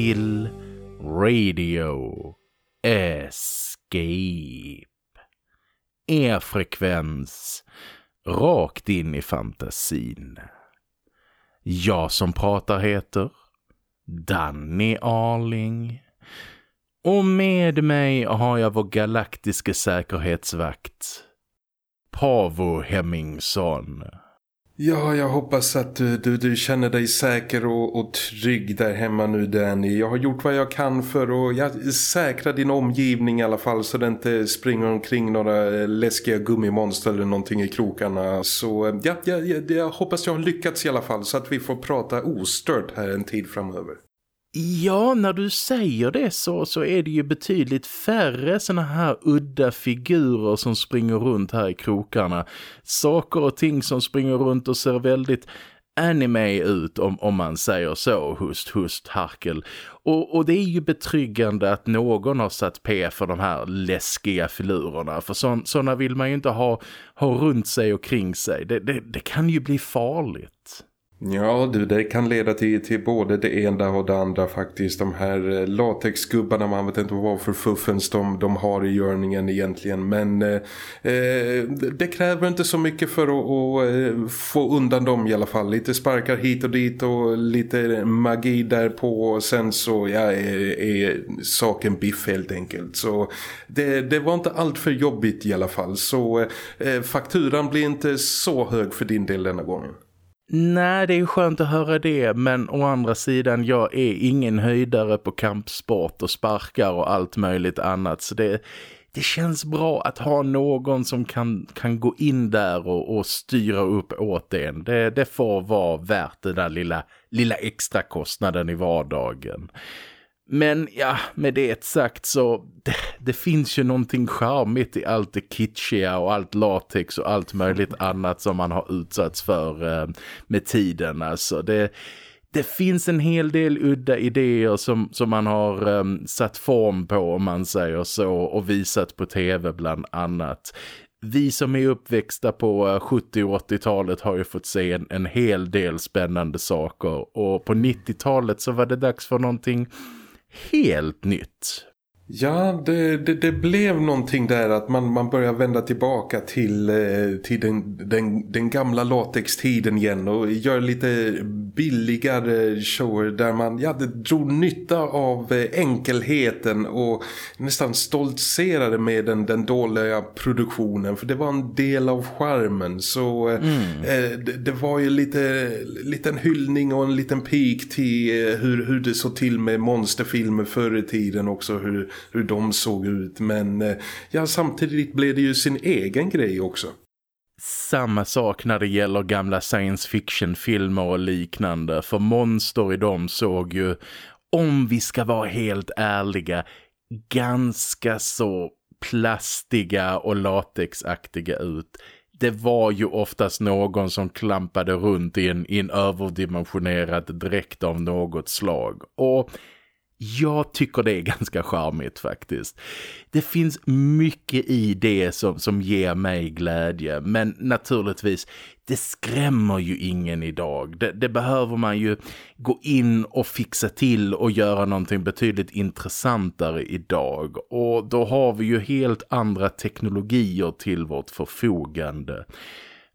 till Radio Escape. E-frekvens rakt in i fantasin. Jag som pratar heter Danny Arling. Och med mig har jag vår galaktiska säkerhetsvakt Pavo Hemmingsson. Ja, jag hoppas att du, du, du känner dig säker och, och trygg där hemma nu Danny. Jag har gjort vad jag kan för att ja, säkra din omgivning i alla fall så det inte springer omkring några eh, läskiga gummimonster eller någonting i krokarna. Så eh, ja, ja, ja, jag hoppas jag har lyckats i alla fall så att vi får prata ostört här en tid framöver. Ja, när du säger det så, så är det ju betydligt färre såna här udda figurer som springer runt här i krokarna. Saker och ting som springer runt och ser väldigt anime ut om, om man säger så, hust, hust, harkel. Och, och det är ju betryggande att någon har satt P för de här läskiga filurerna. För sådana vill man ju inte ha, ha runt sig och kring sig. Det, det, det kan ju bli farligt. Ja du, det kan leda till, till både det ena och det andra faktiskt. De här eh, latexgubbarna, man vet inte vad för fuffens de, de har i görningen egentligen. Men eh, eh det kräver inte så mycket för att, att eh, få undan dem i alla fall. Lite sparkar hit och dit och lite magi där på. Och sen så ja, är, är saken biff helt enkelt. Så det, det var inte allt för jobbigt i alla fall. Så eh, fakturan blir inte så hög för din del denna gången. Nej, det är skönt att höra det, men å andra sidan, jag är ingen höjdare på kampsport och sparkar och allt möjligt annat, så det, det känns bra att ha någon som kan, kan gå in där och, och styra upp åt en. Det, det får vara värt den där lilla, lilla extra kostnaden i vardagen. Men ja, med det sagt så det, det, finns ju någonting charmigt i allt det kitschiga och allt latex och allt möjligt annat som man har utsatts för eh, med tiden. Alltså det, det finns en hel del udda idéer som, som man har um, satt form på om man säger så och visat på tv bland annat. Vi som är uppväxta på eh, 70- och 80-talet har ju fått se en, en hel del spännande saker och på 90-talet så var det dags för någonting helt nytt. Ja, det, det, det, blev någonting där att man, man börjar vända tillbaka till, eh, till den, den, den gamla latextiden igen och gör lite billigare shower där man ja, det drog nytta av eh, enkelheten och nästan stoltserade med den, den dåliga produktionen. För det var en del av charmen. Så eh, mm. eh, det, det, var ju lite liten hyllning och en liten pik till hur, hur det såg till med monsterfilmer förr i tiden också. Hur hur de såg ut. Men eh, ja, samtidigt blev det ju sin egen grej också. Samma sak när det gäller gamla science fiction-filmer och liknande. För monster i dem såg ju, om vi ska vara helt ärliga, ganska så plastiga och latexaktiga ut. Det var ju oftast någon som klampade runt i en, i en överdimensionerad dräkt av något slag. Och jag tycker det är ganska charmigt faktiskt. Det finns mycket i det som, som ger mig glädje men naturligtvis, det skrämmer ju ingen idag. Det, det, behöver man ju gå in och fixa till och göra någonting betydligt intressantare idag. Och då har vi ju helt andra teknologier till vårt förfogande.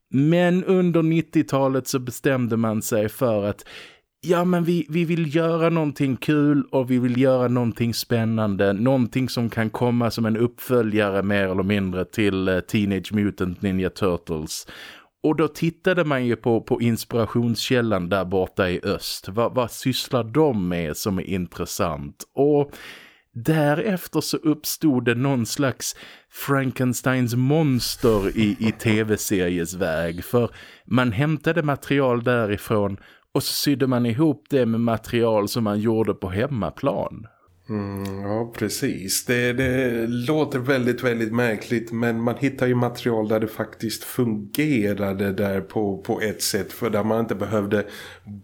Men under 90-talet så bestämde man sig för att ja men vi, vi vill göra någonting kul och vi vill göra någonting spännande. Någonting som kan komma som en uppföljare mer eller mindre till eh, Teenage Mutant Ninja Turtles. Och då tittade man ju på, på inspirationskällan där borta i öst. Va, vad sysslar de med som är intressant? Och därefter så uppstod det någon slags Frankensteins monster i, i tv-series väg. För man hämtade material därifrån och så sydde man ihop det med material som man gjorde på hemmaplan. Mm, ja, precis. Det, det, låter väldigt, väldigt märkligt men man hittar ju material där det faktiskt fungerade där på, på ett sätt för där man inte behövde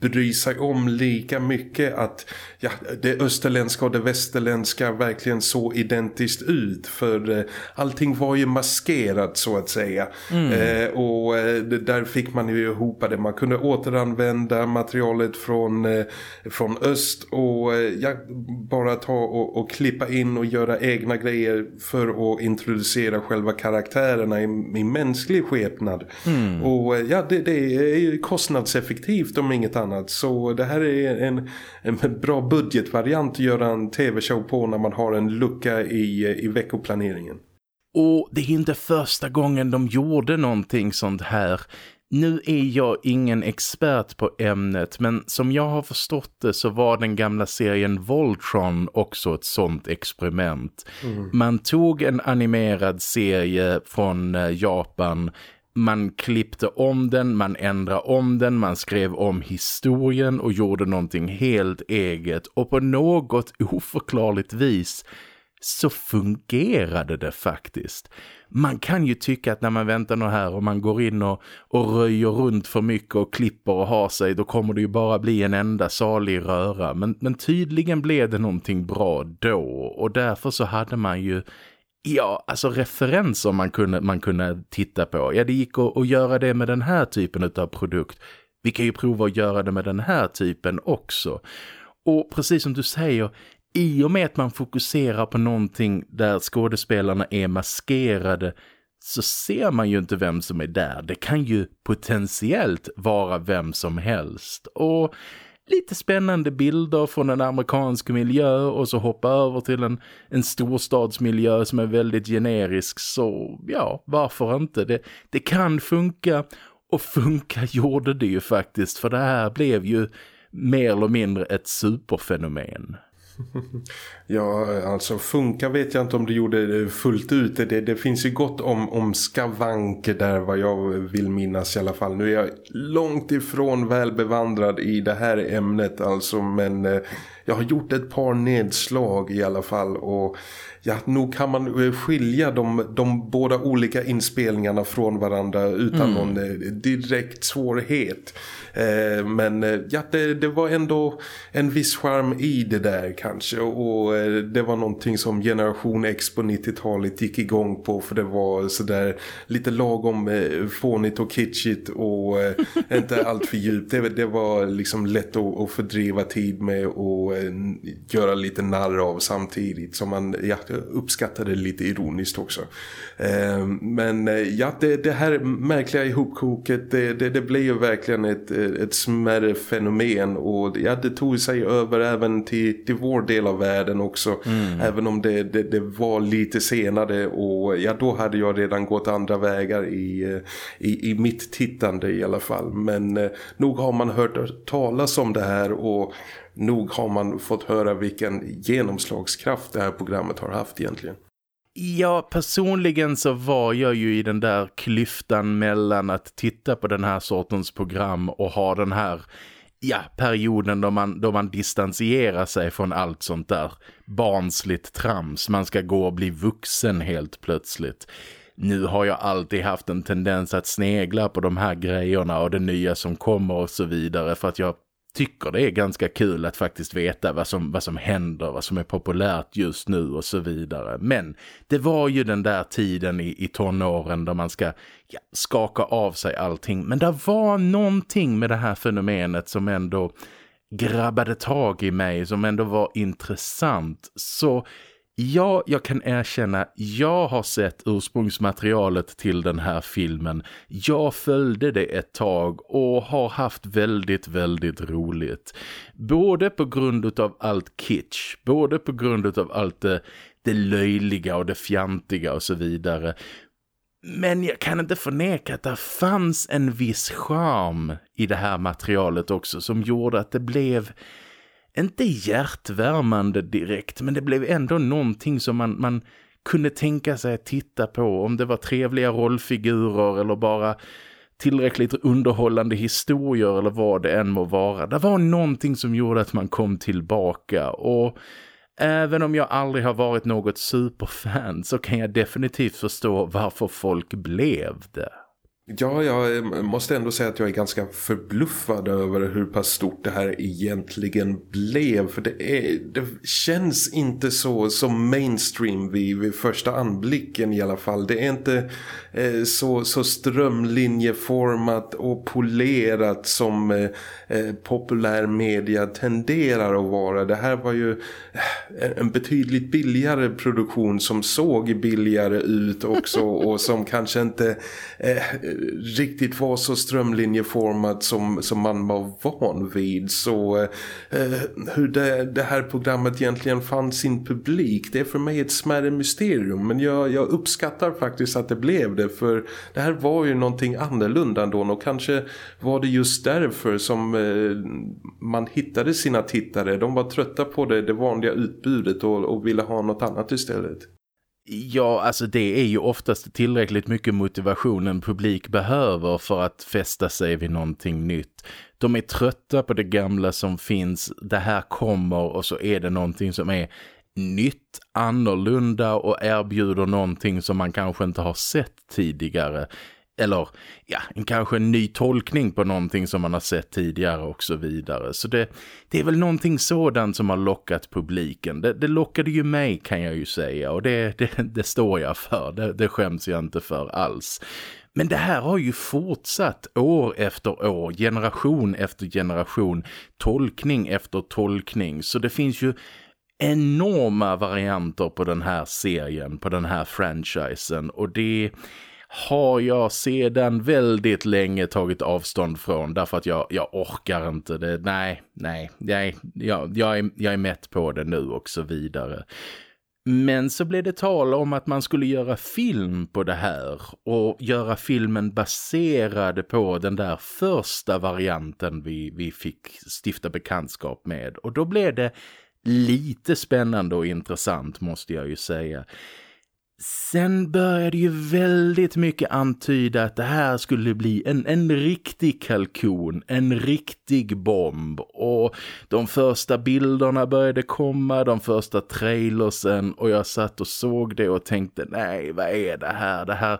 bry sig om lika mycket att ja, det österländska och det västerländska verkligen så identiskt ut för eh, allting var ju maskerat så att säga mm. eh, och eh, där fick man ju ihop det. Man kunde återanvända materialet från, eh, från öst och eh, ja, bara ta och, och, klippa in och göra egna grejer för att introducera själva karaktärerna i, i mänsklig skepnad. Mm. Och eh, ja, det, det är kostnadseffektivt om inget annat. Så det här är en, en bra budgetvariant att göra en tv-show på när man har en lucka i, i veckoplaneringen. Och det är inte första gången de gjorde någonting sånt här. Nu är jag ingen expert på ämnet men som jag har förstått det så var den gamla serien Voltron också ett sånt experiment. Mm. Man tog en animerad serie från eh, Japan man klippte om den, man ändrade om den, man skrev om historien och gjorde någonting helt eget och på något oförklarligt vis så fungerade det faktiskt. Man kan ju tycka att när man väntar något här och man går in och, och röjer runt för mycket och klipper och har sig då kommer det ju bara bli en enda salig röra. Men, men tydligen blev det någonting bra då och därför så hade man ju Ja, alltså referenser man kunde, man kunde titta på. Ja, det gick att, att göra det med den här typen av produkt. Vi kan ju prova att göra det med den här typen också. Och precis som du säger, i och med att man fokuserar på någonting där skådespelarna är maskerade så ser man ju inte vem som är där. Det kan ju potentiellt vara vem som helst. Och lite spännande bilder från en amerikansk miljö och så hoppa över till en, en storstadsmiljö som är väldigt generisk. Så ja, varför inte? Det, det kan funka och funka gjorde det ju faktiskt för det här blev ju mer eller mindre ett superfenomen. Ja, alltså funka vet jag inte om det gjorde fullt ut. Det, det finns ju gott om, om skavanker där vad jag vill minnas i alla fall. Nu är jag långt ifrån välbevandrad i det här ämnet alltså men eh, jag har gjort ett par nedslag i alla fall och ja, nog kan man eh, skilja de, de båda olika inspelningarna från varandra utan mm. någon eh, direkt svårighet. Eh, men eh, ja, det, det, var ändå en viss charm i det där kanske och eh, det var någonting som generation X på 90-talet gick igång på för det var sådär lite lagom eh, fånigt och kitschigt och inte allt för djupt. Det, det var liksom lätt att, att fördriva tid med och göra lite narr av samtidigt som man ja, uppskattade lite ironiskt också. Men ja, det, det här märkliga ihopkoket det, det, det blev ju verkligen ett ett smärre fenomen och ja, det tog sig över även till, till vår del av världen också mm. även om det, det, det, var lite senare och ja då hade jag redan gått andra vägar i, i, i mitt tittande i alla fall men eh, nog har man hört talas om det här och nog har man fått höra vilken genomslagskraft det här programmet har haft egentligen. Ja, personligen så var jag ju i den där klyftan mellan att titta på den här sortens program och ha den här ja, perioden då man, då man distanserar sig från allt sånt där barnsligt trams. Man ska gå och bli vuxen helt plötsligt. Nu har jag alltid haft en tendens att snegla på de här grejerna och det nya som kommer och så vidare för att jag tycker det är ganska kul att faktiskt veta vad som, vad som händer, vad som är populärt just nu och så vidare. Men det var ju den där tiden i, i tonåren där man ska ja, skaka av sig allting. Men det var någonting med det här fenomenet som ändå grabbade tag i mig, som ändå var intressant. Så Ja, jag kan erkänna, jag har sett ursprungsmaterialet till den här filmen. Jag följde det ett tag och har haft väldigt, väldigt roligt. Både på grund av allt kitsch, både på grund av allt det, det löjliga och det fjantiga och så vidare. Men jag kan inte förneka att det fanns en viss charm i det här materialet också som gjorde att det blev inte hjärtvärmande direkt men det blev ändå någonting som man, man kunde tänka sig att titta på om det var trevliga rollfigurer eller bara tillräckligt underhållande historier eller vad det än må vara. Det var någonting som gjorde att man kom tillbaka och Även om jag aldrig har varit något superfan så kan jag definitivt förstå varför folk blev det. Ja, jag måste ändå säga att jag är ganska förbluffad över hur pass stort det här egentligen blev. För det, är, det känns inte så som mainstream vid, vid första anblicken i alla fall. Det är inte eh, så, så strömlinjeformat och polerat som eh, eh populärmedia tenderar att vara. Det här var ju eh, en betydligt billigare produktion som såg billigare ut också och som kanske inte... Eh, riktigt var så strömlinjeformat som, som man var van vid. Så eh, hur det, det, här programmet egentligen fann sin publik, det är för mig ett smärre mysterium. Men jag, jag uppskattar faktiskt att det blev det. För det här var ju någonting annorlunda då. Och kanske var det just därför som eh, man hittade sina tittare. De var trötta på det, det vanliga utbudet och, och ville ha något annat istället. Ja, alltså det är ju oftast tillräckligt mycket motivation en publik behöver för att fästa sig vid någonting nytt. De är trötta på det gamla som finns, det här kommer och så är det någonting som är nytt, annorlunda och erbjuder någonting som man kanske inte har sett tidigare eller ja, en kanske en ny tolkning på någonting som man har sett tidigare och så vidare. Så det, det är väl någonting sådant som har lockat publiken. Det, det lockade ju mig kan jag ju säga och det, det, det står jag för. Det, det skäms jag inte för alls. Men det här har ju fortsatt år efter år, generation efter generation, tolkning efter tolkning. Så det finns ju enorma varianter på den här serien, på den här franchisen. Och det har jag sedan väldigt länge tagit avstånd från därför att jag, jag orkar inte det. Nej, nej, nej jag, jag, är, jag är mätt på det nu och så vidare. Men så blev det tal om att man skulle göra film på det här och göra filmen baserad på den där första varianten vi, vi fick stifta bekantskap med. Och då blev det lite spännande och intressant måste jag ju säga. Sen började ju väldigt mycket antyda att det här skulle bli en, en riktig kalkon, en riktig bomb. Och de första bilderna började komma, de första trailersen och jag satt och såg det och tänkte nej vad är det här? Det här,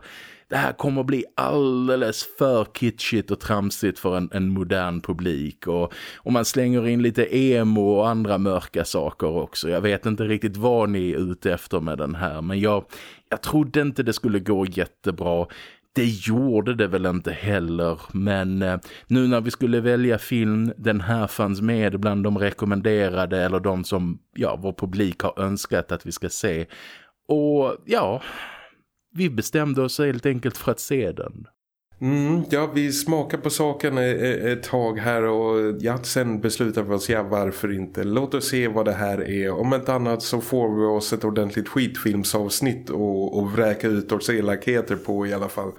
det här kommer bli alldeles för kitschigt och tramsigt för en, en modern publik och, och man slänger in lite emo och andra mörka saker också. Jag vet inte riktigt vad ni är ute efter med den här men jag, jag trodde inte det skulle gå jättebra. Det gjorde det väl inte heller men eh, nu när vi skulle välja film, den här fanns med bland de rekommenderade eller de som ja, vår publik har önskat att vi ska se. Och ja, vi bestämde oss helt enkelt för att se den. Mm, ja, vi smakar på saken ett tag här och ja, sen beslutar vi oss, ja varför inte. Låt oss se vad det här är. Om inte annat så får vi oss ett ordentligt skitfilmsavsnitt och, och vräka ut oss elakheter på i alla fall.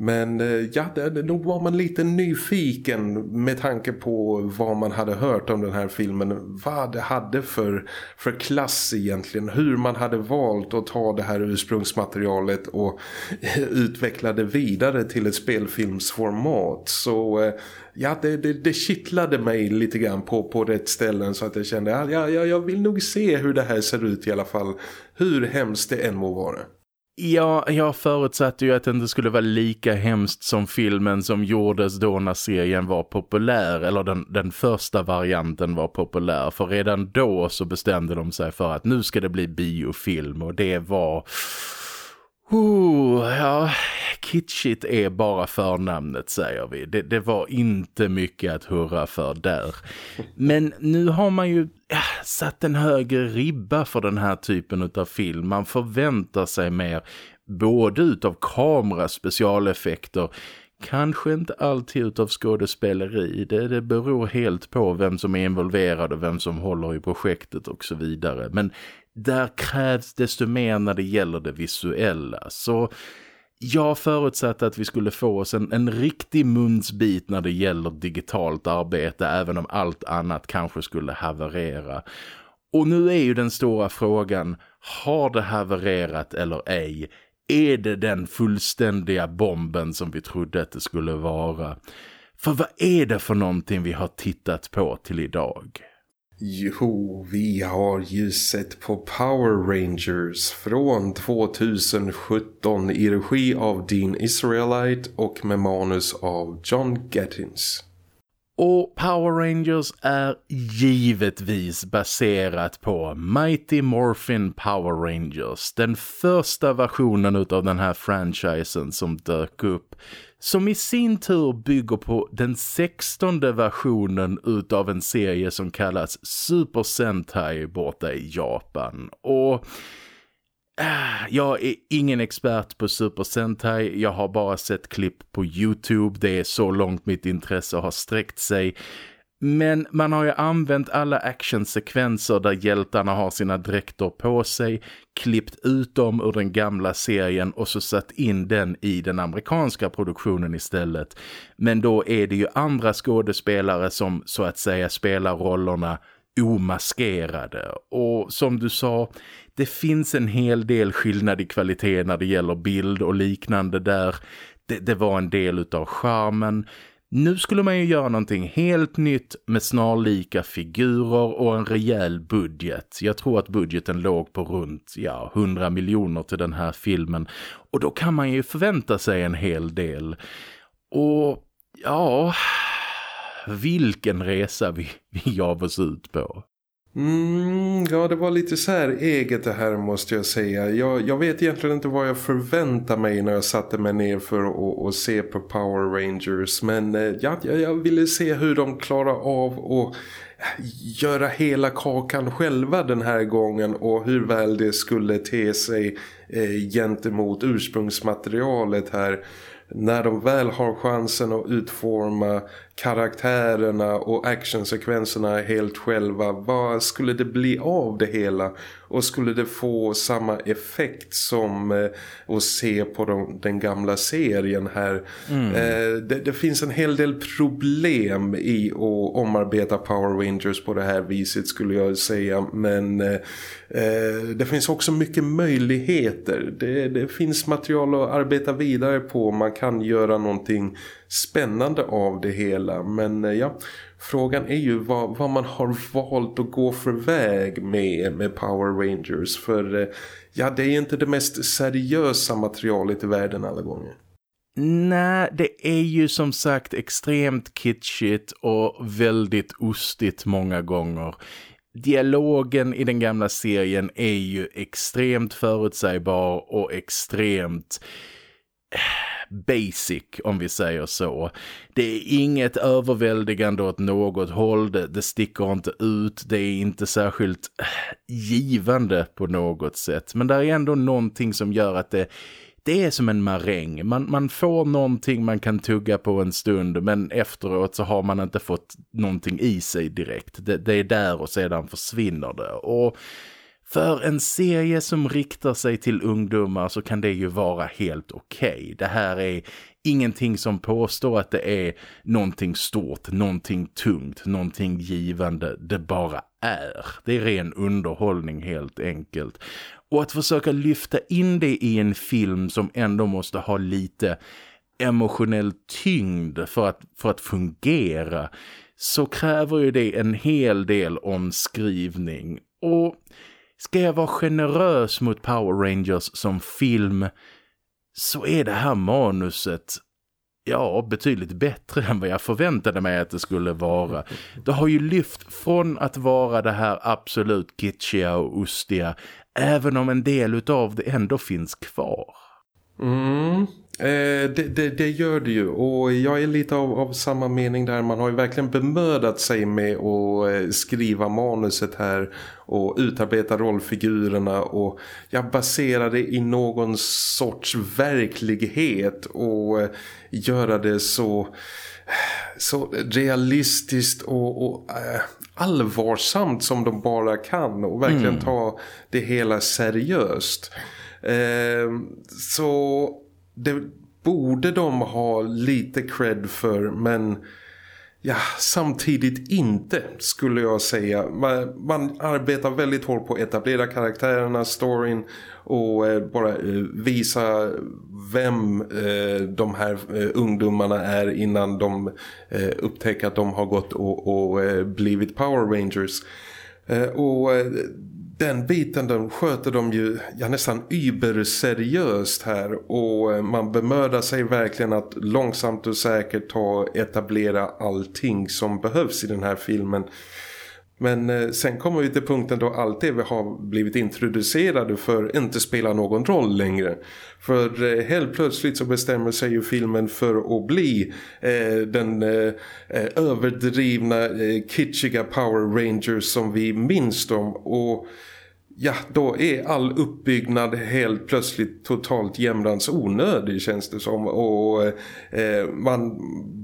Men eh, ja, det, nog var man lite nyfiken med tanke på vad man hade hört om den här filmen. Vad det hade för, för klass egentligen. Hur man hade valt att ta det här ursprungsmaterialet och utveckla det vidare till ett spelfilmsformat. Så eh, ja, det, det, det kittlade mig lite grann på, på rätt ställen så att jag kände att ja, ja, jag vill nog se hur det här ser ut i alla fall. Hur hemskt det än må vara. Ja, jag förutsatte ju att det inte skulle vara lika hemskt som filmen som gjordes då när serien var populär. Eller den, den första varianten var populär. För redan då så bestämde de sig för att nu ska det bli biofilm. Och det var... Oh, ja, kitschigt är bara förnamnet säger vi. Det, det, var inte mycket att hurra för där. Men nu har man ju ja, satt en högre ribba för den här typen av film. Man förväntar sig mer både utav kamera, specialeffekter, kanske inte alltid utav skådespeleri. Det, det beror helt på vem som är involverad och vem som håller i projektet och så vidare. Men där krävs desto mer när det gäller det visuella. Så jag förutsatte att vi skulle få oss en, en riktig munsbit när det gäller digitalt arbete även om allt annat kanske skulle haverera. Och nu är ju den stora frågan, har det havererat eller ej? Är det den fullständiga bomben som vi trodde att det skulle vara? För vad är det för någonting vi har tittat på till idag? Jo, vi har ju sett på Power Rangers från 2017 i regi av Dean Israelite och med manus av John Gettins. Och Power Rangers är givetvis baserat på Mighty Morphin Power Rangers, den första versionen av den här franchisen som dök upp som i sin tur bygger på den sextonde versionen utav en serie som kallas Super Sentai borta i Japan. Och äh, jag är ingen expert på Super Sentai, jag har bara sett klipp på Youtube, det är så långt mitt intresse har sträckt sig. Men man har ju använt alla actionsekvenser där hjältarna har sina dräkter på sig, klippt ut dem ur den gamla serien och så satt in den i den amerikanska produktionen istället. Men då är det ju andra skådespelare som så att säga spelar rollerna omaskerade. Och som du sa, det finns en hel del skillnad i kvalitet när det gäller bild och liknande där. Det, det var en del utav charmen. Nu skulle man ju göra någonting helt nytt med snarlika figurer och en rejäl budget. Jag tror att budgeten låg på runt ja, 100 miljoner till den här filmen. Och då kan man ju förvänta sig en hel del. Och ja, vilken resa vi, vi gav oss ut på. Mm, ja, det var lite så här eget det här måste jag säga. Jag, jag vet egentligen inte vad jag förväntar mig när jag satte mig ner för att, att se på Power Rangers. Men eh, ja, jag ville se hur de klarar av att eh, göra hela kakan själva den här gången och hur väl det skulle te sig eh, gentemot ursprungsmaterialet här när de väl har chansen att utforma karaktärerna och actionsekvenserna helt själva, vad skulle det bli av det hela? Och skulle det få samma effekt som eh, att se på de, den gamla serien här? Mm. Eh, det, det, finns en hel del problem i att omarbeta Power Rangers på det här viset skulle jag säga. Men eh, eh, det finns också mycket möjligheter. Det, det finns material att arbeta vidare på. Man kan göra någonting spännande av det hela. Men eh, ja, frågan är ju vad, vad, man har valt att gå för väg med, med Power Rangers. För eh, ja, det är inte det mest seriösa materialet i världen alla gånger. Nej, det är ju som sagt extremt kitschigt och väldigt ostigt många gånger. Dialogen i den gamla serien är ju extremt förutsägbar och extremt eh, basic om vi säger så. Det är inget överväldigande åt något håll, det, det sticker inte ut, det är inte särskilt äh, givande på något sätt. Men det är ändå någonting som gör att det det är som en maräng. Man, man får någonting man kan tugga på en stund men efteråt så har man inte fått någonting i sig direkt. Det, det är där och sedan försvinner det. Och för en serie som riktar sig till ungdomar så kan det ju vara helt okej. Okay. Det här är ingenting som påstår att det är någonting stort, någonting tungt, någonting givande. Det bara är. Det är ren underhållning helt enkelt. Och att försöka lyfta in det i en film som ändå måste ha lite emotionell tyngd för att, för att fungera så kräver ju det en hel del omskrivning. Och Ska jag vara generös mot Power Rangers som film så är det här manuset ja, betydligt bättre än vad jag förväntade mig att det skulle vara. Det har ju lyft från att vara det här absolut kitschiga och ostiga även om en del av det ändå finns kvar. Mm, Eh, det, det, det, gör det ju och jag är lite av, av, samma mening där. Man har ju verkligen bemödat sig med att eh, skriva manuset här och utarbeta rollfigurerna och jag baserar det i någon sorts verklighet och eh, göra det så, så realistiskt och, och äh, allvarsamt som de bara kan och verkligen mm. ta det hela seriöst. Eh, så det borde de ha lite cred för men Ja, samtidigt inte skulle jag säga. Man, man, arbetar väldigt hårt på att etablera karaktärerna, storyn och eh, bara eh, visa vem eh, de här eh, ungdomarna är innan de eh, upptäcker att de har gått och, och eh, blivit Power Rangers. Eh, och eh, den biten de sköter de ju ja, nästan yberseriöst här och eh, man bemödar sig verkligen att långsamt och säkert ta etablera allting som behövs i den här filmen. Men eh, sen kommer vi till punkten då allt det vi har blivit introducerade för inte spelar någon roll längre. För eh, helt plötsligt så bestämmer sig ju filmen för att bli eh, den eh, eh överdrivna eh, kitschiga Power Rangers som vi minns dem och ja, då är all uppbyggnad helt plötsligt totalt jämrans onödig känns det som. Och eh, man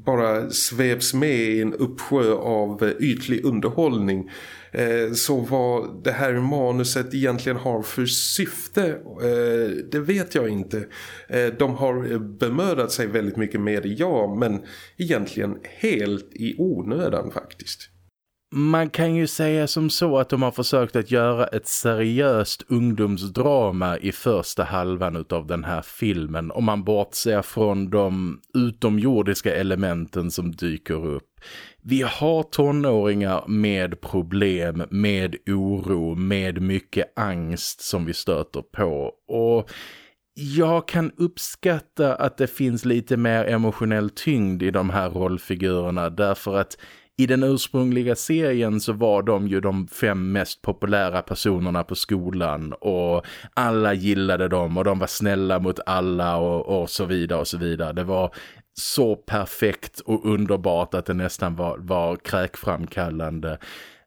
bara sveps med i en uppsjö av ytlig underhållning. Eh, så vad det här manuset egentligen har för syfte, eh, det vet jag inte. Eh, de har bemödat sig väldigt mycket med det, ja, men egentligen helt i onödan faktiskt. Man kan ju säga som så att de har försökt att göra ett seriöst ungdomsdrama i första halvan av den här filmen. Om man bortser från de utomjordiska elementen som dyker upp. Vi har tonåringar med problem, med oro, med mycket angst som vi stöter på. Och jag kan uppskatta att det finns lite mer emotionell tyngd i de här rollfigurerna. Därför att i den ursprungliga serien så var de ju de fem mest populära personerna på skolan och alla gillade dem och de var snälla mot alla och, och så vidare och så vidare. Det var så perfekt och underbart att det nästan var, var kräkframkallande.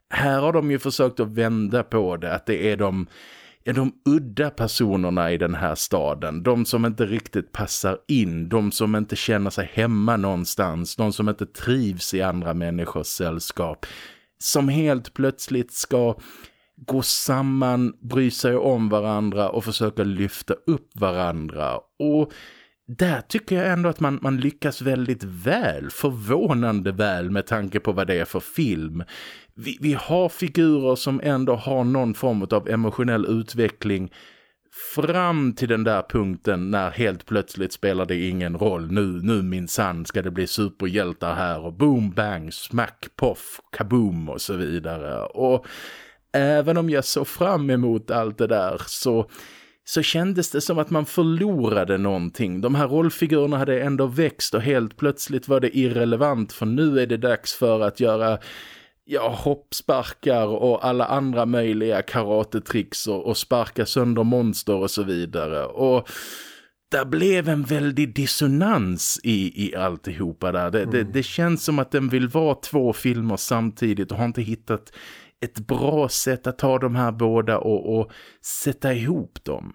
Här har de ju försökt att vända på det, att det är de Ja, de udda personerna i den här staden. De som inte riktigt passar in. De som inte känner sig hemma någonstans. De som inte trivs i andra människors sällskap. Som helt plötsligt ska gå samman, bry sig om varandra och försöka lyfta upp varandra. Och där tycker jag ändå att man, man lyckas väldigt väl, förvånande väl med tanke på vad det är för film. Vi, vi har figurer som ändå har någon form av emotionell utveckling fram till den där punkten när helt plötsligt spelar det ingen roll. Nu, nu minsann ska det bli superhjältar här och boom, bang, smack, poff, kaboom och så vidare. Och även om jag såg fram emot allt det där så så kändes det som att man förlorade någonting. De här rollfigurerna hade ändå växt och helt plötsligt var det irrelevant för nu är det dags för att göra ja, hoppsparkar och alla andra möjliga karatetricks och, och sparka sönder monster och så vidare. Och det blev en väldig dissonans i, i alltihopa där. Det, mm. det, det känns som att den vill vara två filmer samtidigt och har inte hittat ett bra sätt att ta de här båda och, och sätta ihop dem.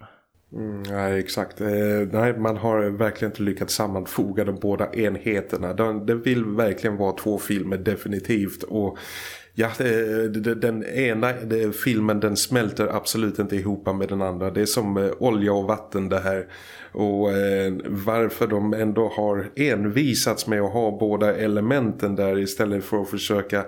Mm, nej, exakt. Eh, nej, man har verkligen inte lyckats sammanfoga de båda enheterna. Det de vill verkligen vara två filmer definitivt och Ja, eh, den ena filmen den smälter absolut inte ihop med den andra. Det är som eh, olja och vatten det här. Och eh, varför de ändå har envisats med att ha båda elementen där istället för att försöka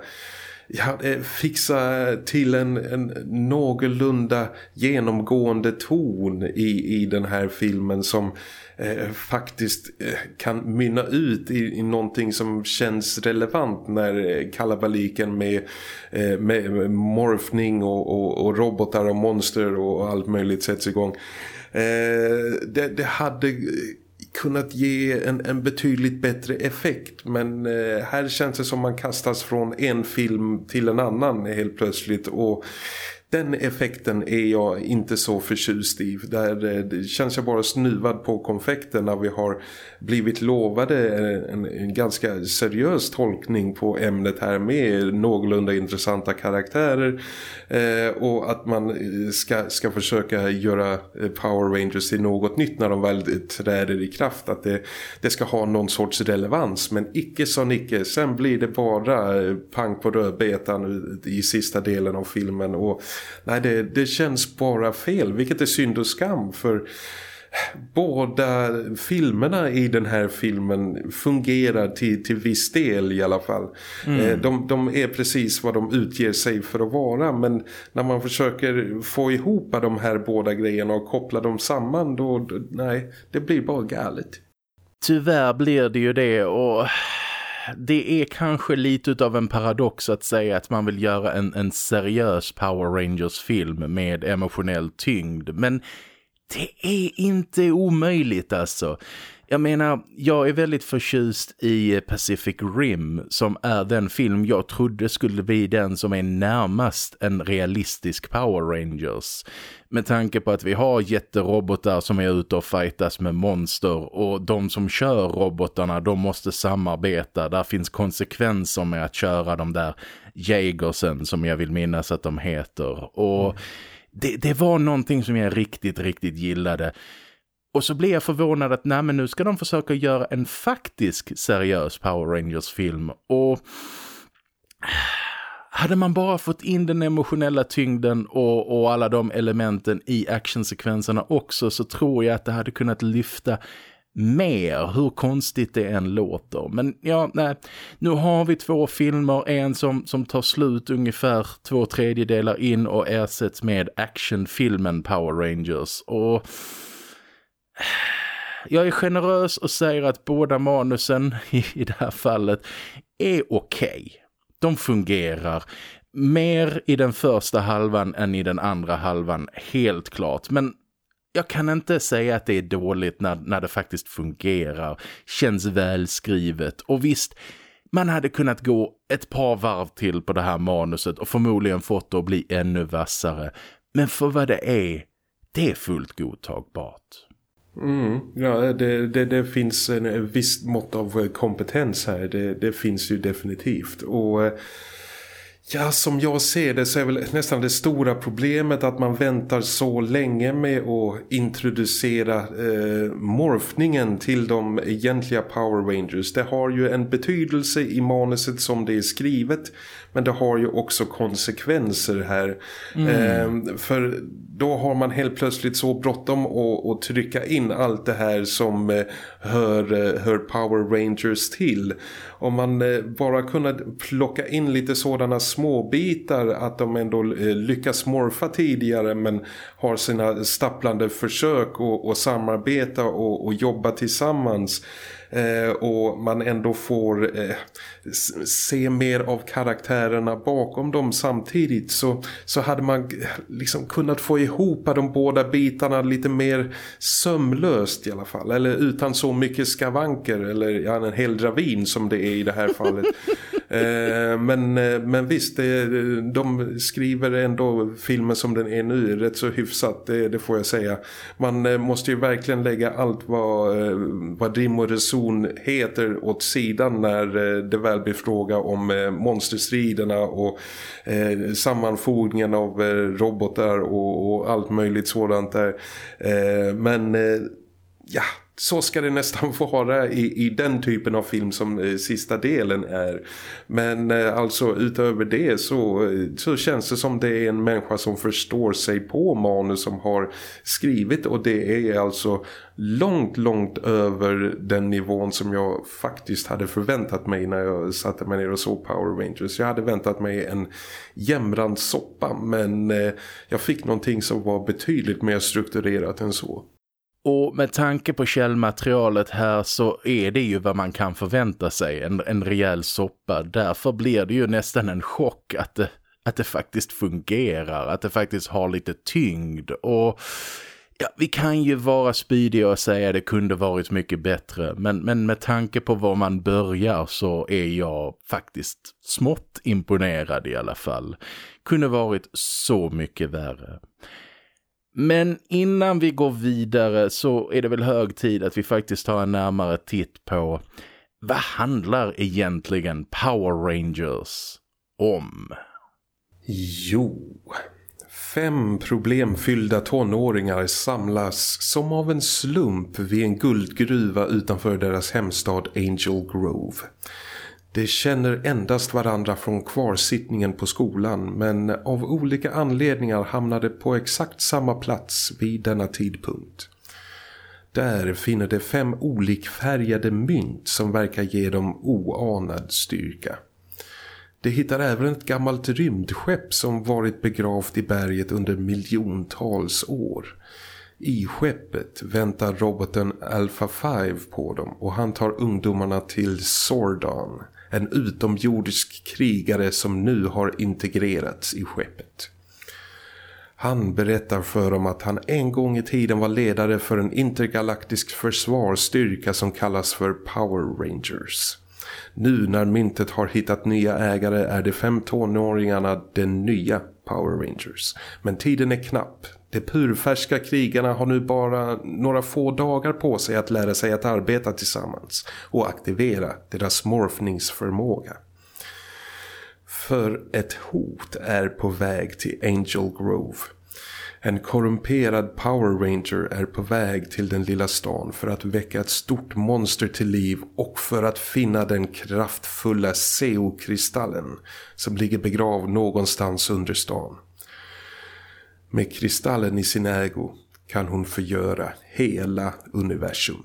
ja, eh, fixa till en, en någorlunda genomgående ton i, i den här filmen som eh, faktiskt eh, kan mynna ut i, i någonting som känns relevant när eh, kalabaliken med, eh, med morfning och, och, och, robotar och monster och allt möjligt sätts igång. Eh, det, det hade kunnat ge en, en betydligt bättre effekt men eh, här känns det som man kastas från en film till en annan helt plötsligt och den effekten är jag inte så förtjust i. Där eh, känns jag bara snuvad på konfekten när vi har blivit lovade en, en, ganska seriös tolkning på ämnet här med någorlunda intressanta karaktärer eh, och att man eh, ska, ska försöka göra eh, Power Rangers till något nytt när de väl träder i kraft. Att det, det ska ha någon sorts relevans men icke så icke. Sen blir det bara eh, pang på rödbetan i sista delen av filmen och nej det, det känns bara fel vilket är synd och skam för båda filmerna i den här filmen fungerar till, till viss del i alla fall. Mm. Eh, de, de är precis vad de utger sig för att vara men när man försöker få ihop de här båda grejerna och koppla dem samman då, nej, det blir bara galet. Tyvärr blir det ju det och det är kanske lite av en paradox att säga att man vill göra en, en seriös Power Rangers-film med emotionell tyngd. Men det är inte omöjligt alltså. Jag menar, jag är väldigt förtjust i eh, Pacific Rim som är den film jag trodde skulle bli den som är närmast en realistisk Power Rangers. Med tanke på att vi har jätterobotar som är ute och fightas med monster och de som kör robotarna de måste samarbeta. Där finns konsekvenser med att köra de där Jagersen som jag vill minnas att de heter. Och... Mm det, det var någonting som jag riktigt, riktigt gillade. Och så blev jag förvånad att nej men nu ska de försöka göra en faktisk seriös Power Rangers-film. Och hade man bara fått in den emotionella tyngden och, och alla de elementen i actionsekvenserna också så tror jag att det hade kunnat lyfta mer, hur konstigt det än låter. Men ja, nej, nu har vi två filmer, en som, som tar slut ungefär två tredjedelar in och ersätts med actionfilmen Power Rangers. Och jag är generös och säger att båda manusen i det här fallet är okej. Okay. De fungerar mer i den första halvan än i den andra halvan, helt klart. Men jag kan inte säga att det är dåligt när, när det faktiskt fungerar, känns välskrivet och visst, man hade kunnat gå ett par varv till på det här manuset och förmodligen fått det att bli ännu vassare. Men för vad det är, det är fullt godtagbart. Mm, ja, det, det, det finns en viss mått av kompetens här, det, det finns ju definitivt. Och eh, Ja, som jag ser det så är väl nästan det stora problemet att man väntar så länge med att introducera eh, morfningen till de egentliga Power Rangers. Det har ju en betydelse i manuset som det är skrivet men det har ju också konsekvenser här. Mm. Eh, för då har man helt plötsligt så bråttom att, att trycka in allt det här som eh, hör, eh, hör Power Rangers till. Om man eh, bara kunde plocka in lite sådana små bitar att de ändå lyckas morfa tidigare men har sina stapplande försök och, och samarbeta och, och jobba tillsammans eh, Eh, och man ändå får eh, se mer av karaktärerna bakom dem. Samtidigt så, så hade man eh, liksom kunnat få ihop de båda bitarna lite mer sömlöst i alla fall. Eller utan så mycket skavanker eller ja, en hel dravin som det är i det här fallet. Eh, men, eh, men visst det, de skriver ändå filmen som den är nu rätt så hyfsat det, det får jag säga. Man eh, måste ju verkligen lägga allt vad, vad dim och reson heter åt sidan när det väl blir fråga om monsterstriderna och eh, sammanfogningen av robotar och, och, allt möjligt sådant där. Eh, men ja så ska det nästan vara i, i den typen av film som eh, sista delen är. Men eh, alltså utöver det så, eh, så känns det som det är en människa som förstår sig på manus som har skrivit och det är alltså långt, långt över den nivån som jag faktiskt hade förväntat mig när jag satte mig ner och såg Power Rangers. Jag hade väntat mig en jämrand soppa men eh, jag fick någonting som var betydligt mer strukturerat än så. Och med tanke på källmaterialet här så är det ju vad man kan förvänta sig, en, en rejäl soppa. Därför blir det ju nästan en chock att det, att det faktiskt fungerar, att det faktiskt har lite tyngd. Och ja, vi kan ju vara spydiga och säga att det kunde varit mycket bättre. Men, men med tanke på var man börjar så är jag faktiskt smått imponerad i alla fall. Kunde varit så mycket värre. Men innan vi går vidare så är det väl hög tid att vi faktiskt tar en närmare titt på vad handlar egentligen Power Rangers om? Jo, fem problemfyllda tonåringar samlas som av en slump vid en guldgruva utanför deras hemstad Angel Grove. De känner endast varandra från kvarsittningen på skolan men av olika anledningar hamnade på exakt samma plats vid denna tidpunkt. Där finner de fem olikfärgade mynt som verkar ge dem oanad styrka. De hittar även ett gammalt rymdskepp som varit begravt i berget under miljontals år. I skeppet väntar roboten Alpha 5 på dem och han tar ungdomarna till Sordon, en utomjordisk krigare som nu har integrerats i skeppet. Han berättar för dem att han en gång i tiden var ledare för en intergalaktisk försvarsstyrka som kallas för Power Rangers. Nu när myntet har hittat nya ägare är de fem tonåringarna den nya Power Rangers. Men tiden är knapp. De purfärska krigarna har nu bara några få dagar på sig att lära sig att arbeta tillsammans och aktivera deras morfningsförmåga. För ett hot är på väg till Angel Grove. En korrumperad Power Ranger är på väg till den lilla stan för att väcka ett stort monster till liv och för att finna den kraftfulla Seo-kristallen som ligger begravd någonstans under stan. Med kristallen i sin ägo kan hon förgöra hela universum.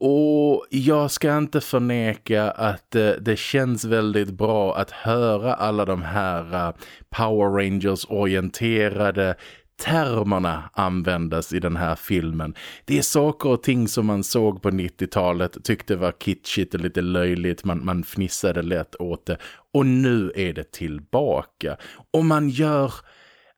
Och jag ska inte förneka att eh, det känns väldigt bra att höra alla de här eh, Power Rangers-orienterade termerna användas i den här filmen. Det är saker och ting som man såg på 90-talet, tyckte var kitschigt och lite löjligt, man, man fnissade lätt åt det. Och nu är det tillbaka. Och man gör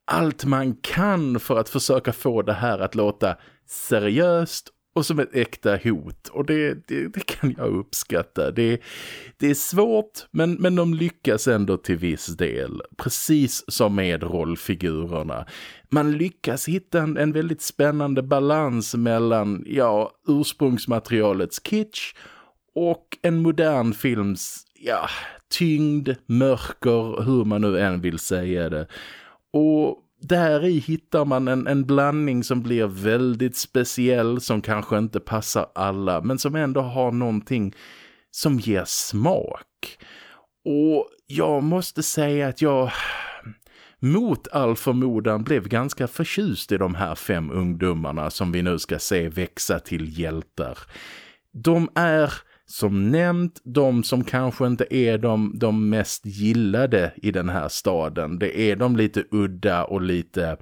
allt man kan för att försöka få det här att låta seriöst och som ett äkta hot. Och det, det, det, kan jag uppskatta. Det, det är svårt men, men de lyckas ändå till viss del. Precis som med rollfigurerna. Man lyckas hitta en, en väldigt spännande balans mellan ja, ursprungsmaterialets kitsch och en modern films ja, tyngd, mörker, hur man nu än vill säga det. Och där i hittar man en, en blandning som blir väldigt speciell, som kanske inte passar alla, men som ändå har någonting som ger smak. Och jag måste säga att jag mot all förmodan blev ganska förtjust i de här fem ungdomarna som vi nu ska se växa till hjältar. De är som nämnt de som kanske inte är de, de mest gillade i den här staden. Det är de lite udda och lite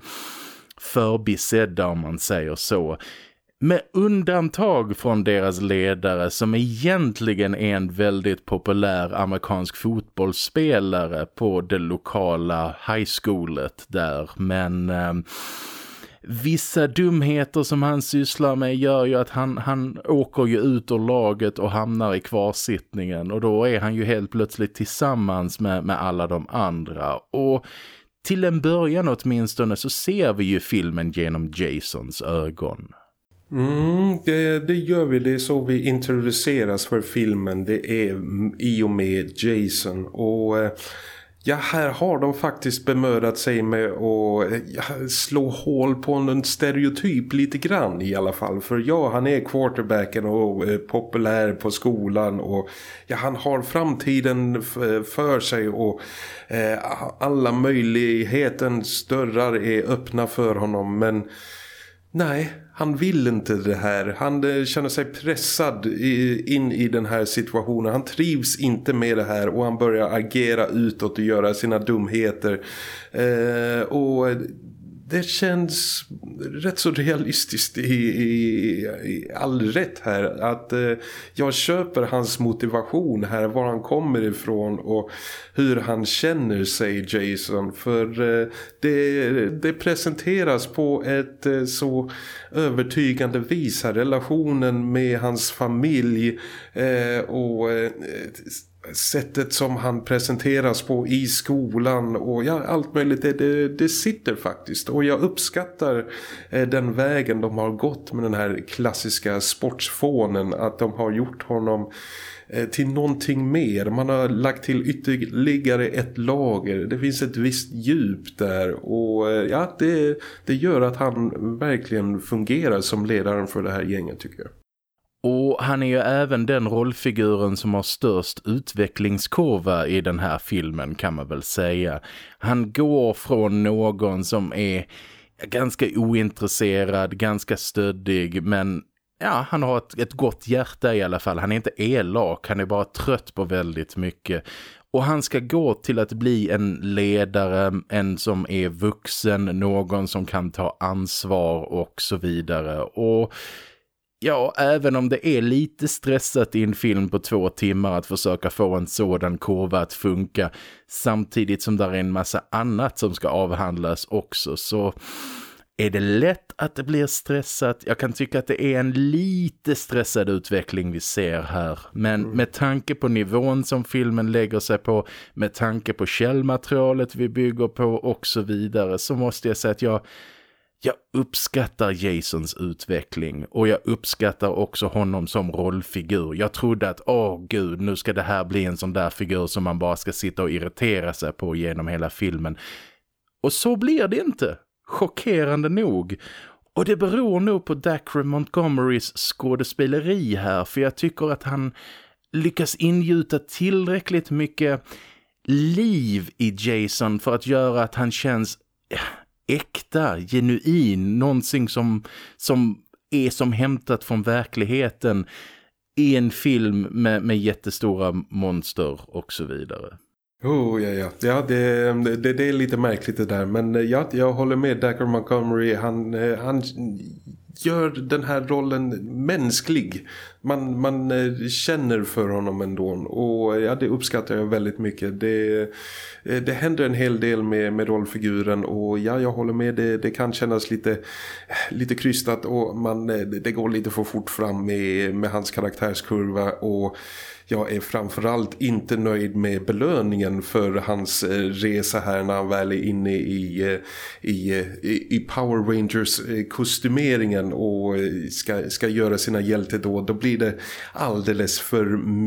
förbisedda om man säger så. Med undantag från deras ledare som egentligen är en väldigt populär amerikansk fotbollsspelare på det lokala high schoolet där. Men... Eh, vissa dumheter som han sysslar med gör ju att han, han åker ju ut ur laget och hamnar i kvarsittningen och då är han ju helt plötsligt tillsammans med, med alla de andra och till en början åtminstone så ser vi ju filmen genom Jasons ögon. Mm, det, det, gör vi. Det är så vi introduceras för filmen. Det är i och med Jason. Och eh, Ja, här har de faktiskt bemödat sig med att slå hål på en stereotyp lite grann i alla fall. För ja, han är quarterbacken och eh, populär på skolan och ja, han har framtiden för sig och eh, alla möjlighetens dörrar är öppna för honom. Men nej, han vill inte det här. Han eh, känner sig pressad in i den här situationen. Han trivs inte med det här och han börjar agera utåt och göra sina dumheter. Eh, och det känns rätt så realistiskt i, i, i all rätt här att eh, jag köper hans motivation här, var han kommer ifrån och hur han känner sig Jason. För eh, det, det presenteras på ett eh, så övertygande vis här, relationen med hans familj eh, och eh, sättet som han presenteras på i skolan och ja, allt möjligt, det, det, det sitter faktiskt. Och jag uppskattar eh, den vägen de har gått med den här klassiska sportsfånen, att de har gjort honom eh, till någonting mer. Man har lagt till ytterligare ett lager. Det finns ett visst djup där och eh, ja, det, det gör att han verkligen fungerar som ledaren för det här gänget tycker jag. Och han är ju även den rollfiguren som har störst utvecklingskurva i den här filmen kan man väl säga. Han går från någon som är ganska ointresserad, ganska stöddig men ja, han har ett, ett gott hjärta i alla fall. Han är inte elak, han är bara trött på väldigt mycket. Och han ska gå till att bli en ledare, en som är vuxen, någon som kan ta ansvar och så vidare. Och ja, även om det är lite stressat i en film på två timmar att försöka få en sådan kurva att funka samtidigt som det är en massa annat som ska avhandlas också så är det lätt att det blir stressat? Jag kan tycka att det är en lite stressad utveckling vi ser här. Men mm. med tanke på nivån som filmen lägger sig på, med tanke på källmaterialet vi bygger på och så vidare så måste jag säga att jag, jag uppskattar Jasons utveckling och jag uppskattar också honom som rollfigur. Jag trodde att, åh gud, nu ska det här bli en sån där figur som man bara ska sitta och irritera sig på genom hela filmen. Och så blir det inte chockerande nog. Och det beror nog på Dacre Montgomerys skådespeleri här för jag tycker att han lyckas ingjuta tillräckligt mycket liv i Jason för att göra att han känns äkta, genuin, någonting som, som är som hämtat från verkligheten i en film med, med jättestora monster och så vidare. Oh, ja, ja. ja det, det, det, är lite märkligt det där. Men ja, jag håller med Dacre Montgomery. Han, eh, han gör den här rollen mänsklig. Man, man eh, känner för honom ändå. Och ja, det uppskattar jag väldigt mycket. Det, eh, det händer en hel del med, med rollfiguren. Och ja, jag håller med. Det, det kan kännas lite, lite krystat. Och man, eh, det går lite för fort fram med, med hans karaktärskurva. Och jag är framförallt inte nöjd med belöningen för hans eh, resa här när han väl är inne i, eh, i, eh, i, i Power Rangers kostymeringen och ska, ska göra sina hjältedåd. Då blir det alldeles för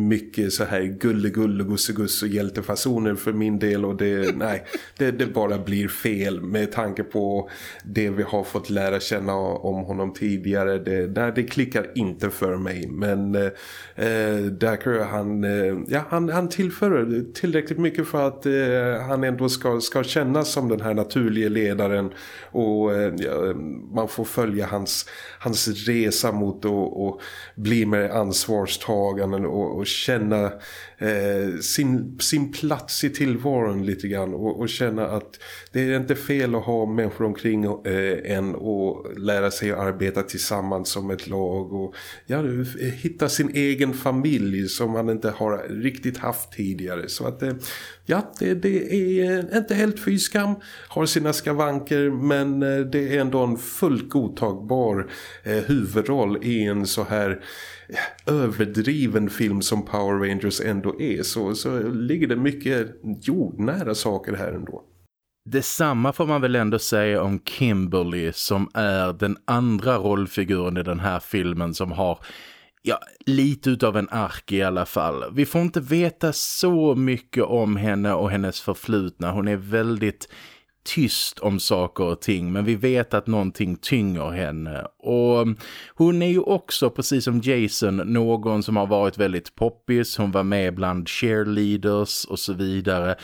mycket så här gulle-gulle, gusse-gusse och hjältefasoner för min del och det, nej, det, det bara blir fel med tanke på det vi har fått lära känna om honom tidigare. Det, där det klickar inte för mig men eh, Dacker han, eh, ja, han, han tillför tillräckligt mycket för att eh, han ändå ska, ska kännas som den här naturliga ledaren. Och eh, ja, man får följa hans, hans resa mot att bli mer ansvarstagande och, och känna eh, sin, sin plats i tillvaron lite grann och, och, känna att det är inte fel att ha människor omkring eh, en och lära sig att arbeta tillsammans som ett lag och ja, eh, hitta sin egen familj som man inte har riktigt haft tidigare. Så att eh, ja, det, det, är eh, inte helt fyskam, har sina skavanker men eh, det är ändå en fullt godtagbar eh, huvudroll i en så här överdriven film som Power Rangers ändå är så, så ligger det mycket jordnära saker här ändå. Detsamma får man väl ändå säga om Kimberly som är den andra rollfiguren i den här filmen som har ja, lite utav en ark i alla fall. Vi får inte veta så mycket om henne och hennes förflutna. Hon är väldigt tyst om saker och ting men vi vet att någonting tynger henne. Och um, hon är ju också precis som Jason någon som har varit väldigt poppis, hon var med bland cheerleaders och så vidare.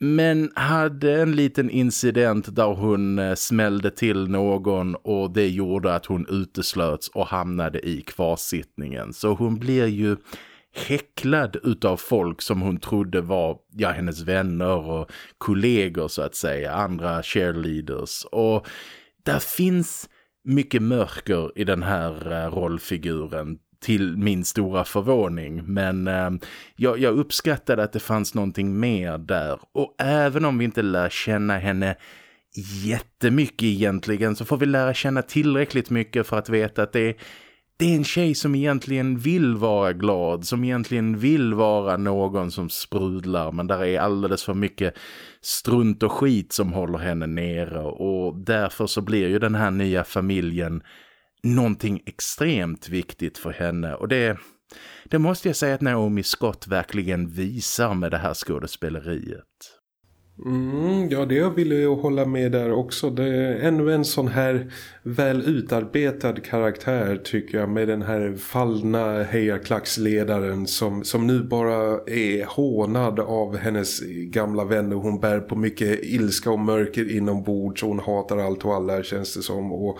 Men hade en liten incident där hon eh, smällde till någon och det gjorde att hon uteslöts och hamnade i kvarsittningen. Så hon blir ju häcklad utav folk som hon trodde var ja, hennes vänner och kollegor så att säga, andra cheerleaders. Och där finns mycket mörker i den här eh, rollfiguren till min stora förvåning. Men eh, jag, jag uppskattade att det fanns någonting mer där. Och även om vi inte lär känna henne jättemycket egentligen så får vi lära känna tillräckligt mycket för att veta att det är det är en tjej som egentligen vill vara glad, som egentligen vill vara någon som sprudlar men där är alldeles för mycket strunt och skit som håller henne nere och därför så blir ju den här nya familjen någonting extremt viktigt för henne och det, det måste jag säga att Naomi Scott verkligen visar med det här skådespeleriet. Mm, ja, det vill jag hålla med där också. Det är ännu en sån här väl utarbetad karaktär tycker jag med den här fallna hejarklacksledaren som, som nu bara är hånad av hennes gamla vänner. Hon bär på mycket ilska och mörker inombords och hon hatar allt och alla känns det som. Och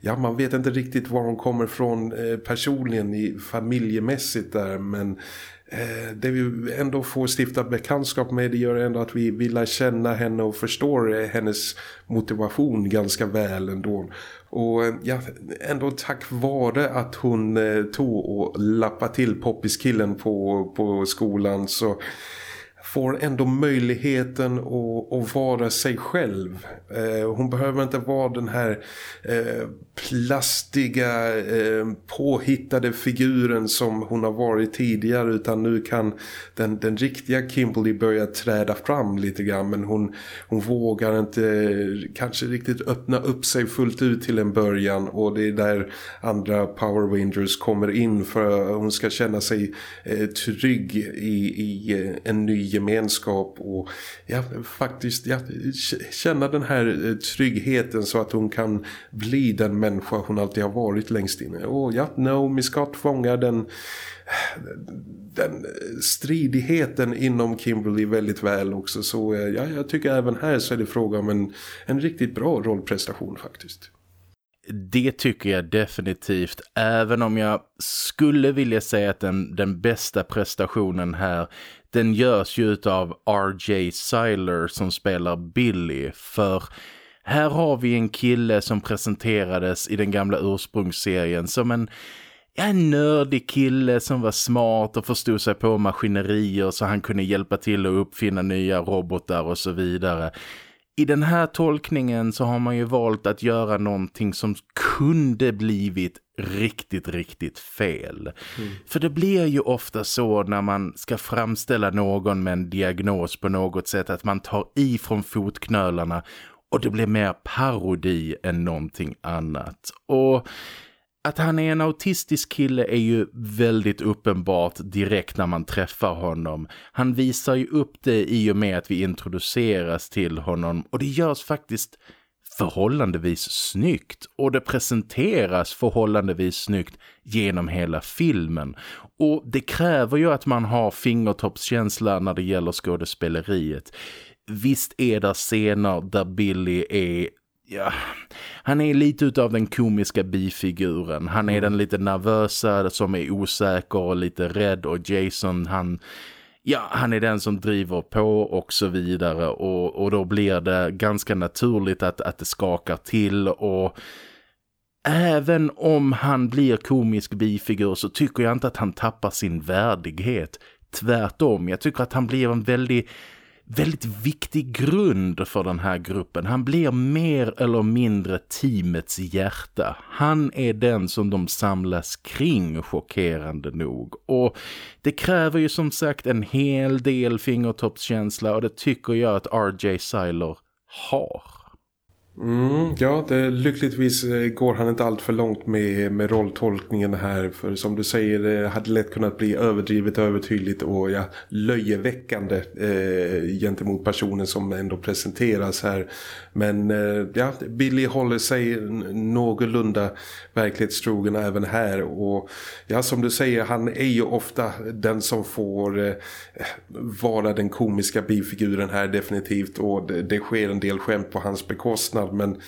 ja, man vet inte riktigt var hon kommer från eh, personligen i familjemässigt där men Eh, det vi ändå får stifta bekantskap med det gör ändå att vi vill känna henne och förstår hennes motivation ganska väl ändå. Och eh, ja, ändå tack vare att hon eh, tog och lappade till poppiskillen på, på skolan så får ändå möjligheten att, att vara sig själv. Hon behöver inte vara den här eh, plastiga, eh, påhittade figuren som hon har varit tidigare utan nu kan den, den riktiga Kimberly börja träda fram lite grann. Men hon, hon vågar inte eh, kanske riktigt öppna upp sig fullt ut till en början. Och det är där andra Power Rangers kommer in för att hon ska känna sig eh, trygg i, i eh, en ny gemenskap. Och ja, faktiskt ja, känna den här eh, tryggheten så att hon kan bli den människa hon alltid har varit längst inne. Och ja, Naomi Scott fångar den den stridigheten inom Kimberly väldigt väl också så eh, ja, jag tycker även här så är det fråga om en, en riktigt bra rollprestation faktiskt. Det tycker jag definitivt, även om jag skulle vilja säga att den, den bästa prestationen här den görs ju av R.J. Seiler som spelar Billy för här har vi en kille som presenterades i den gamla ursprungsserien som en, en nördig kille som var smart och förstod sig på maskinerier så han kunde hjälpa till att uppfinna nya robotar och så vidare. I den här tolkningen så har man ju valt att göra någonting som kunde blivit riktigt, riktigt fel. Mm. För det blir ju ofta så när man ska framställa någon med en diagnos på något sätt att man tar i från fotknölarna och det blir mer parodi än någonting annat. Och att han är en autistisk kille är ju väldigt uppenbart direkt när man träffar honom. Han visar ju upp det i och med att vi introduceras till honom och det görs faktiskt förhållandevis snyggt och det presenteras förhållandevis snyggt genom hela filmen. Och det kräver ju att man har fingertoppskänsla när det gäller skådespeleriet. Visst är det scener där Billy är ja, han är lite utav den komiska bifiguren. Han är mm. den lite nervösa som är osäker och lite rädd och Jason han ja, han är den som driver på och så vidare och, och då blir det ganska naturligt att, att det skakar till och även om han blir komisk bifigur så tycker jag inte att han tappar sin värdighet. Tvärtom, jag tycker att han blir en väldigt väldigt viktig grund för den här gruppen. Han blir mer eller mindre teamets hjärta. Han är den som de samlas kring, chockerande nog. Och det kräver ju som sagt en hel del fingertoppskänsla och det tycker jag att RJ Seiler har. Mm, ja, det, lyckligtvis eh, går han inte allt för långt med, med rolltolkningen här. För som du säger, det hade lätt kunnat bli överdrivet, övertydligt och ja, löjeväckande eh, gentemot personen som ändå presenteras här. Men eh, ja, Billy håller sig någorlunda verklighetstrogen även här. Och ja, som du säger, han är ju ofta den som får eh, vara den komiska bifiguren här definitivt. Och det, det sker en del skämt på hans bekostnad menar. men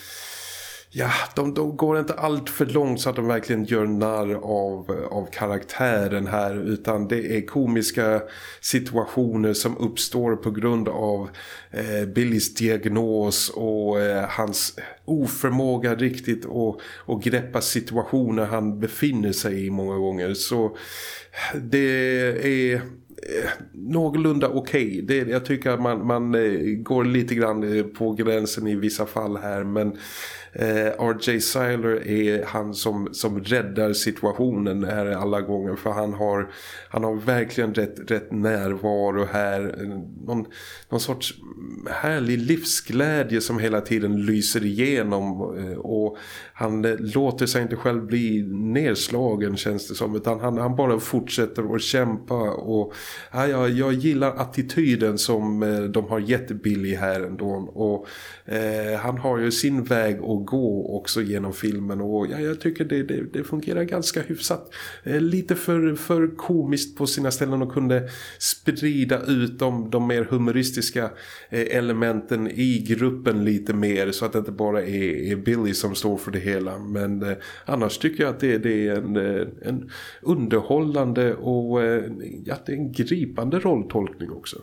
ja, de, de går inte allt för långt så att de verkligen gör narr av, av karaktären här utan det är komiska situationer som uppstår på grund av eh, Billys diagnos och eh, hans oförmåga riktigt att, att greppa situationer han befinner sig i många gånger så det är Eh, någorlunda okej. Okay. Jag tycker att man, man eh, går lite grann eh, på gränsen i vissa fall här men eh, R.J. Seiler är han som, som räddar situationen här alla gånger för han har, han har verkligen rätt, rätt närvaro här någon, någon sorts härlig livsglädje som hela tiden lyser igenom eh, och han eh, låter sig inte själv bli nedslagen känns det som utan han, han bara fortsätter att kämpa och ja, jag, jag gillar attityden som eh, de har gett Billy här ändå och eh, han har ju sin väg att gå också genom filmen och ja, jag tycker det, det, det fungerar ganska hyfsat. Eh, lite för, för komiskt på sina ställen och kunde sprida ut de, de mer humoristiska eh, elementen i gruppen lite mer så att det inte bara är, är Billy som står för det hela men eh, annars tycker jag att det, det är en, eh, en underhållande och eh, ja, det är en gripande rolltolkning också.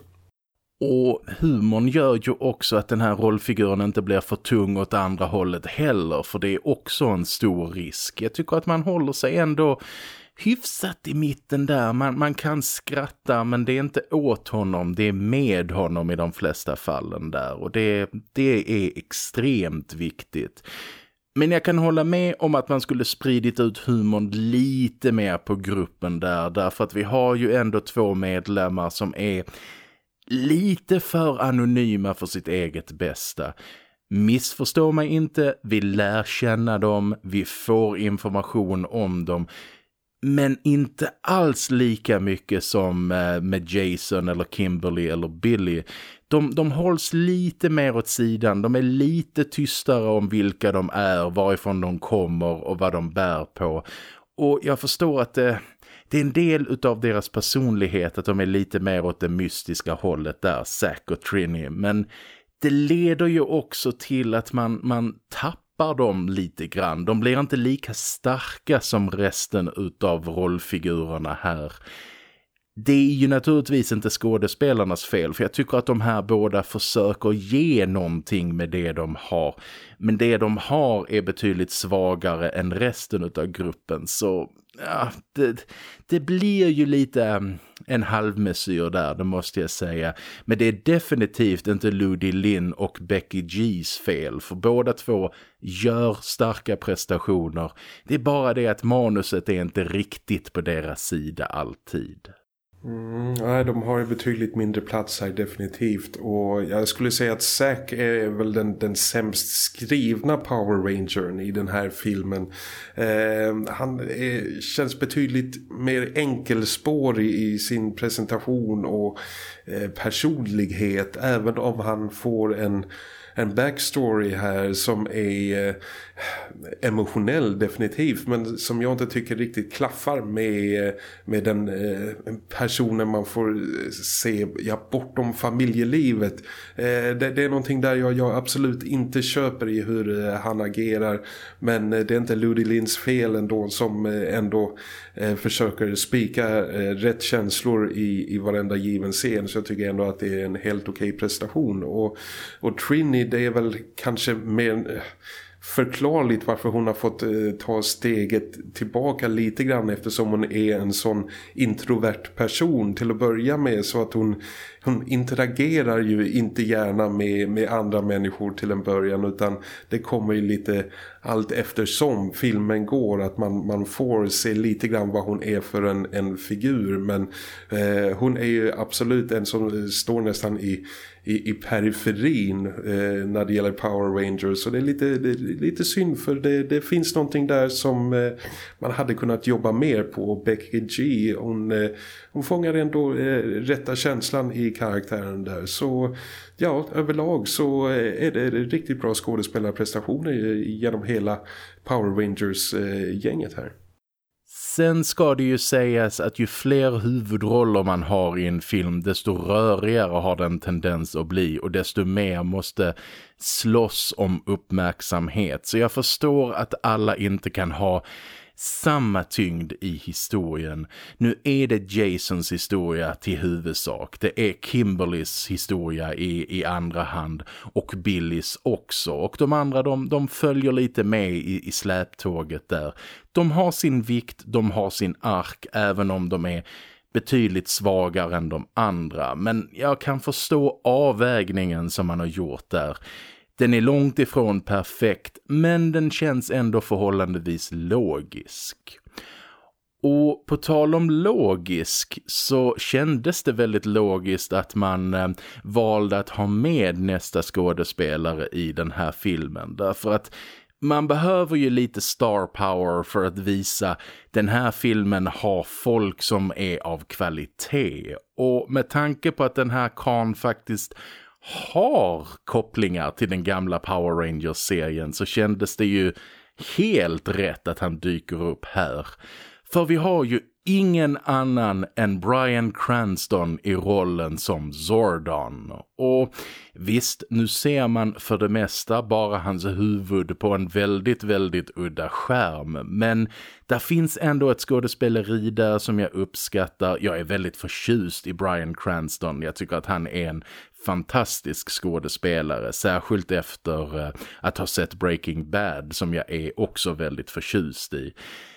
Och humorn gör ju också att den här rollfiguren inte blir för tung åt andra hållet heller för det är också en stor risk. Jag tycker att man håller sig ändå hyfsat i mitten där. Man, man kan skratta men det är inte åt honom, det är med honom i de flesta fallen där. Och det, det är extremt viktigt. Men jag kan hålla med om att man skulle spridit ut humorn lite mer på gruppen där. Därför att vi har ju ändå två medlemmar som är lite för anonyma för sitt eget bästa. Missförstå mig inte, vi lär känna dem, vi får information om dem. Men inte alls lika mycket som eh, med Jason eller Kimberly eller Billy. De, de hålls lite mer åt sidan. De är lite tystare om vilka de är, varifrån de kommer och vad de bär på. Och jag förstår att det, det är en del av deras personlighet att de är lite mer åt det mystiska hållet där, Zack och Trini. Men det leder ju också till att man, man tappar tappar dem lite grann. De blir inte lika starka som resten utav rollfigurerna här. Det är ju naturligtvis inte skådespelarnas fel för jag tycker att de här båda försöker ge någonting med det de har. Men det de har är betydligt svagare än resten av gruppen så ja, det, det blir ju lite mm, en halvmesyr där, det måste jag säga. Men det är definitivt inte Ludi Lin och Becky G's fel, för båda två gör starka prestationer. Det är bara det att manuset är inte riktigt på deras sida alltid. Mm, nej, de har ju betydligt mindre plats här definitivt och jag skulle säga att Zack är väl den, den sämst skrivna Power Rangern i den här filmen. Eh, han är, känns betydligt mer enkelspårig i sin presentation och eh, personlighet även om han får en en backstory här som är eh, emotionell definitivt men som jag inte tycker riktigt klaffar med, eh, med den eh, personen man får se ja, bortom familjelivet. Det, det, är någonting där jag, jag, absolut inte köper i hur han agerar men det är inte Ludi Lins fel ändå som ändå försöker spika rätt känslor i, i varenda given scen så jag tycker ändå att det är en helt okej okay prestation och, och Trini det är väl kanske mer eh, förklarligt varför hon har fått eh, ta steget tillbaka lite grann eftersom hon är en sån introvert person till att börja med. Så att hon, hon interagerar ju inte gärna med, med andra människor till en början utan det kommer ju lite allt eftersom filmen går att man, man får se lite grann vad hon är för en, en figur. Men eh, hon är ju absolut en som eh, står nästan i i, i periferin eh, när det gäller Power Rangers. Så det är lite, det lite synd för det, det finns någonting där som eh, man hade kunnat jobba mer på. Becky G, hon, eh, hon fångar ändå eh, rätta känslan i karaktären där. Så ja, överlag så eh, är det riktigt bra skådespelarprestationer genom hela Power Rangers-gänget eh, här. Sen ska det ju sägas att ju fler huvudroller man har i en film desto rörigare har den tendens att bli och desto mer måste slåss om uppmärksamhet. Så jag förstår att alla inte kan ha samma tyngd i historien. Nu är det Jasons historia till huvudsak. Det är Kimberlys historia i, i andra hand och Billys också. Och de andra de, de följer lite med i, i släptåget där. De har sin vikt, de har sin ark även om de är betydligt svagare än de andra. Men jag kan förstå avvägningen som man har gjort där. Den är långt ifrån perfekt men den känns ändå förhållandevis logisk. Och på tal om logisk så kändes det väldigt logiskt att man eh, valde att ha med nästa skådespelare i den här filmen. Därför att man behöver ju lite star power för att visa den här filmen har folk som är av kvalitet. Och med tanke på att den här kan faktiskt har kopplingar till den gamla Power Rangers-serien så kändes det ju helt rätt att han dyker upp här. För vi har ju ingen annan än Brian Cranston i rollen som Zordon. Och visst, nu ser man för det mesta bara hans huvud på en väldigt, väldigt udda skärm. Men där finns ändå ett skådespeleri där som jag uppskattar. Jag är väldigt förtjust i Brian Cranston. Jag tycker att han är en fantastisk skådespelare, särskilt efter eh, att ha sett Breaking Bad som jag är också väldigt förtjust i.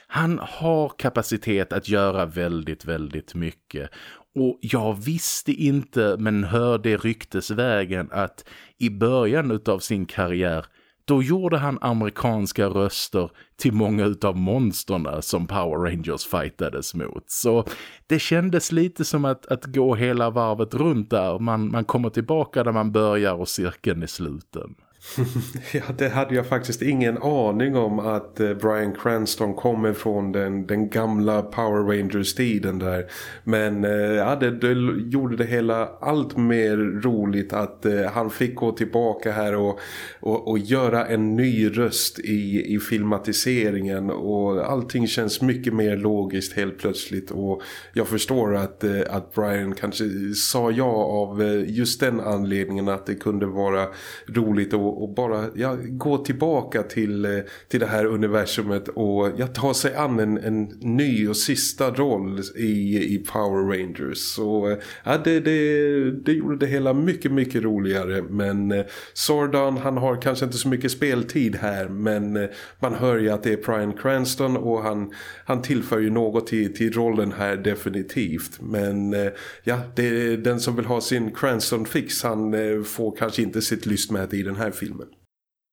Han har kapacitet att göra väldigt, väldigt mycket. Och jag visste inte men hörde ryktesvägen att i början av sin karriär då gjorde han amerikanska röster till många av monsterna som Power Rangers fightades mot. Så det kändes lite som att, att gå hela varvet runt där. Man, man kommer tillbaka där man börjar och cirkeln är sluten. ja, det hade jag faktiskt ingen aning om att eh, Brian Cranston kommer från den, den gamla Power Rangers-tiden där. Men eh, ja, det, det, gjorde det hela allt mer roligt att eh, han fick gå tillbaka här och, och, och, göra en ny röst i, i filmatiseringen. Och allting känns mycket mer logiskt helt plötsligt. Och jag förstår att, eh, att Brian kanske sa ja av just den anledningen att det kunde vara roligt och och, bara ja, gå tillbaka till, eh, till det här universumet och ja, ta sig an en, en ny och sista roll i, i Power Rangers. Så eh, ja, det, det, det gjorde det hela mycket, mycket roligare. Men eh, Sordan, Sordon, han har kanske inte så mycket speltid här men man hör ju att det är Brian Cranston och han, han tillför ju något till, till rollen här definitivt. Men ja, det, den som vill ha sin Cranston-fix han får kanske inte sitt lystmäte i den här filmen.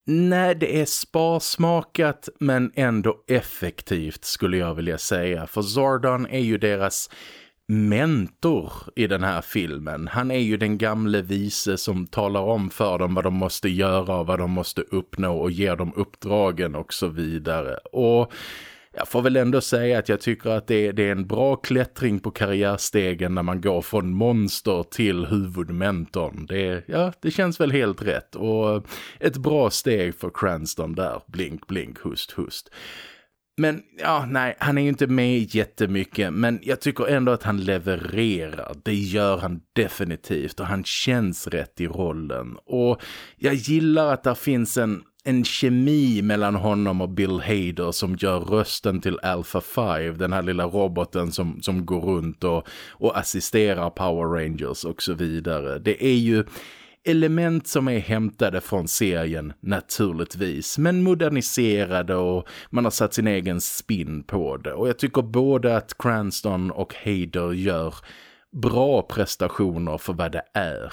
Nej, det är sparsmakat men ändå effektivt skulle jag vilja säga. För Zordon är ju deras mentor i den här filmen. Han är ju den gamle vise som talar om för dem vad de måste göra och vad de måste uppnå och ger dem uppdragen och så vidare. Och jag får väl ändå säga att jag tycker att det är, det är en bra klättring på karriärstegen när man går från monster till huvudmentorn. Det, ja, det känns väl helt rätt och ett bra steg för Cranston där. Blink, blink, hust, hust. Men ja, nej, han är ju inte med jättemycket men jag tycker ändå att han levererar. Det gör han definitivt och han känns rätt i rollen. Och jag gillar att där finns en en kemi mellan honom och Bill Hader som gör rösten till Alpha 5, den här lilla roboten som, som går runt och, och assisterar Power Rangers och så vidare. Det är ju element som är hämtade från serien naturligtvis men moderniserade och man har satt sin egen spin på det och jag tycker både att Cranston och Hader gör bra prestationer för vad det är.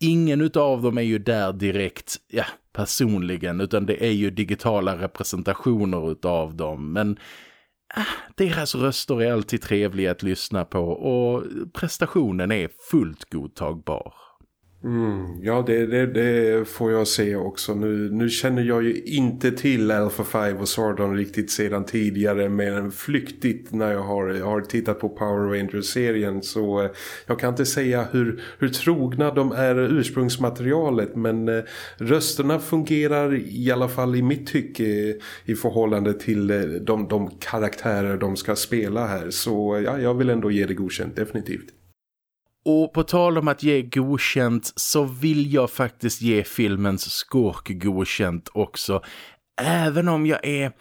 Ingen av dem är ju där direkt, ja, personligen utan det är ju digitala representationer av dem. Men äh, deras röster är alltid trevliga att lyssna på och prestationen är fullt godtagbar. Mm, ja, det, det, det, får jag se också. Nu, nu känner jag ju inte till Alpha 5 och Sordon riktigt sedan tidigare mer än flyktigt när jag har, har tittat på Power Rangers-serien. Så eh, jag kan inte säga hur, hur trogna de är ursprungsmaterialet men eh, rösterna fungerar i alla fall i mitt tycke i förhållande till eh, de, de karaktärer de ska spela här. Så eh, ja, jag vill ändå ge det godkänt, definitivt. Och på tal om att ge godkänt så vill jag faktiskt ge filmens skurk godkänt också. Även om jag är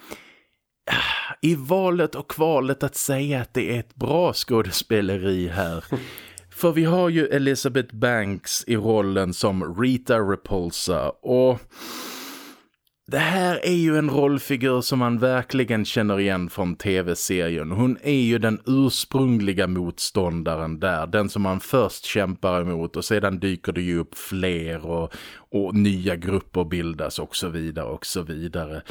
i valet och kvalet att säga att det är ett bra skådespeleri här. För vi har ju Elizabeth Banks i rollen som Rita Repulsa och det här är ju en rollfigur som man verkligen känner igen från tv-serien. Hon är ju den ursprungliga motståndaren där. Den som man först kämpar emot och sedan dyker det ju upp fler och, och nya grupper bildas och så vidare och så vidare.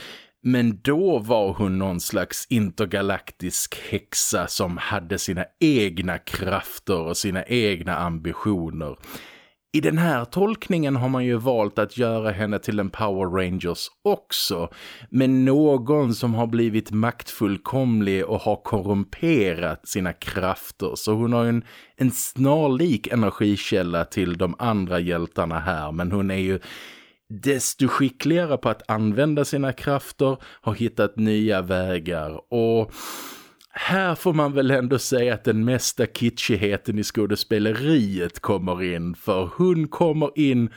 Men då var hon någon slags intergalaktisk häxa som hade sina egna krafter och sina egna ambitioner. I den här tolkningen har man ju valt att göra henne till en Power Rangers också. Men någon som har blivit maktfullkomlig och har korrumperat sina krafter. Så hon har en, en snarlik energikälla till de andra hjältarna här. Men hon är ju desto skickligare på att använda sina krafter, har hittat nya vägar och här får man väl ändå säga att den mesta kitschigheten i skådespeleriet kommer in för hon kommer in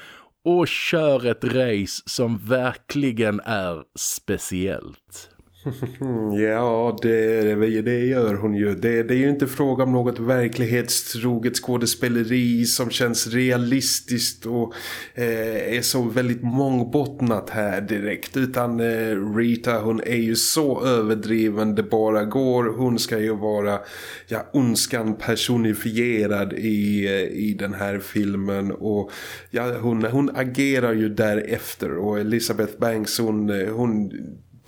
och kör ett race som verkligen är speciellt. ja, det, det gör hon ju. Det, det är ju inte fråga om något verklighetstroget skådespeleri som känns realistiskt och eh, är så väldigt mångbottnat här direkt. Utan eh, Rita, hon är ju så överdriven det bara går. Hon ska ju vara ja, ondskan personifierad i, eh, i den här filmen. Och ja, hon, hon agerar ju därefter. Och Elizabeth Banks, hon, eh, hon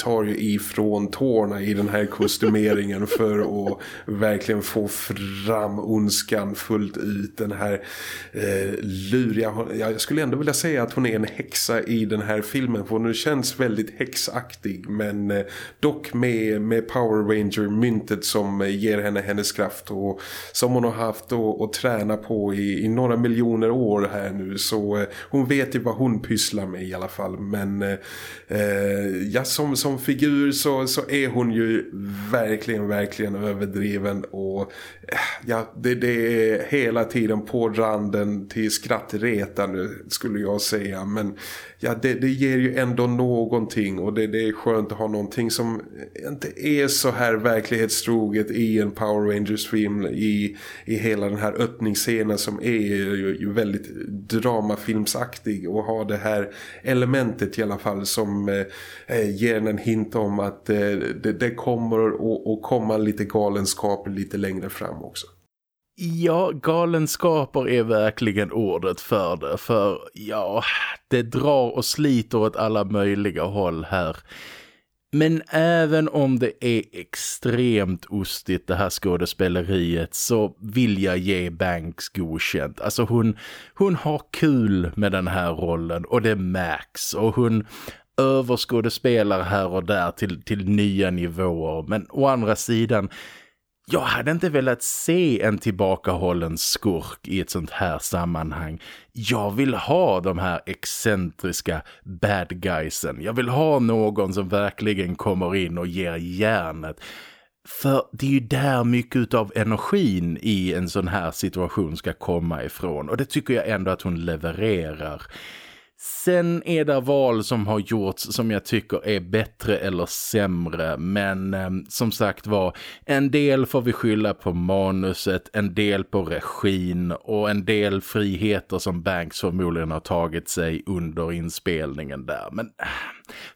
tar ju ifrån tårna i den här kostymeringen för att verkligen få fram ondskan fullt ut. Den här eh, luriga, jag skulle ändå vilja säga att hon är en häxa i den här filmen för hon känns väldigt häxaktig men eh, dock med, med Power Ranger-myntet som eh, ger henne hennes kraft och som hon har haft att träna på i, i, några miljoner år här nu så eh, hon vet ju vad hon pysslar med i alla fall men eh, eh ja, som, som som figur så, så är hon ju verkligen, verkligen överdriven och eh, ja, det, det är hela tiden på randen till skrattretande skulle jag säga. Men ja, det, det ger ju ändå någonting och det, det är skönt att ha någonting som inte är så här verklighetstroget i en Power Rangers film i, i hela den här öppningsscenen som är ju, ju väldigt dramafilmsaktig och har det här elementet i alla fall som eh, eh ger en hint om att eh, det, det, kommer att komma lite galenskaper lite längre fram också. Ja, galenskaper är verkligen ordet för det. För ja, det drar och sliter åt alla möjliga håll här. Men även om det är extremt ostigt det här skådespeleriet så vill jag ge Banks godkänt. Alltså hon, hon har kul med den här rollen och det märks. Och hon överskådespelar här och där till, till nya nivåer. Men å andra sidan jag hade inte velat se en tillbakahållen skurk i ett sånt här sammanhang. Jag vill ha de här excentriska bad guysen. Jag vill ha någon som verkligen kommer in och ger järnet. För det är ju där mycket av energin i en sån här situation ska komma ifrån. Och det tycker jag ändå att hon levererar. Sen är det val som har gjorts som jag tycker är bättre eller sämre. Men eh, som sagt var, en del får vi skylla på manuset, en del på regin och en del friheter som Banks förmodligen har tagit sig under inspelningen där. Men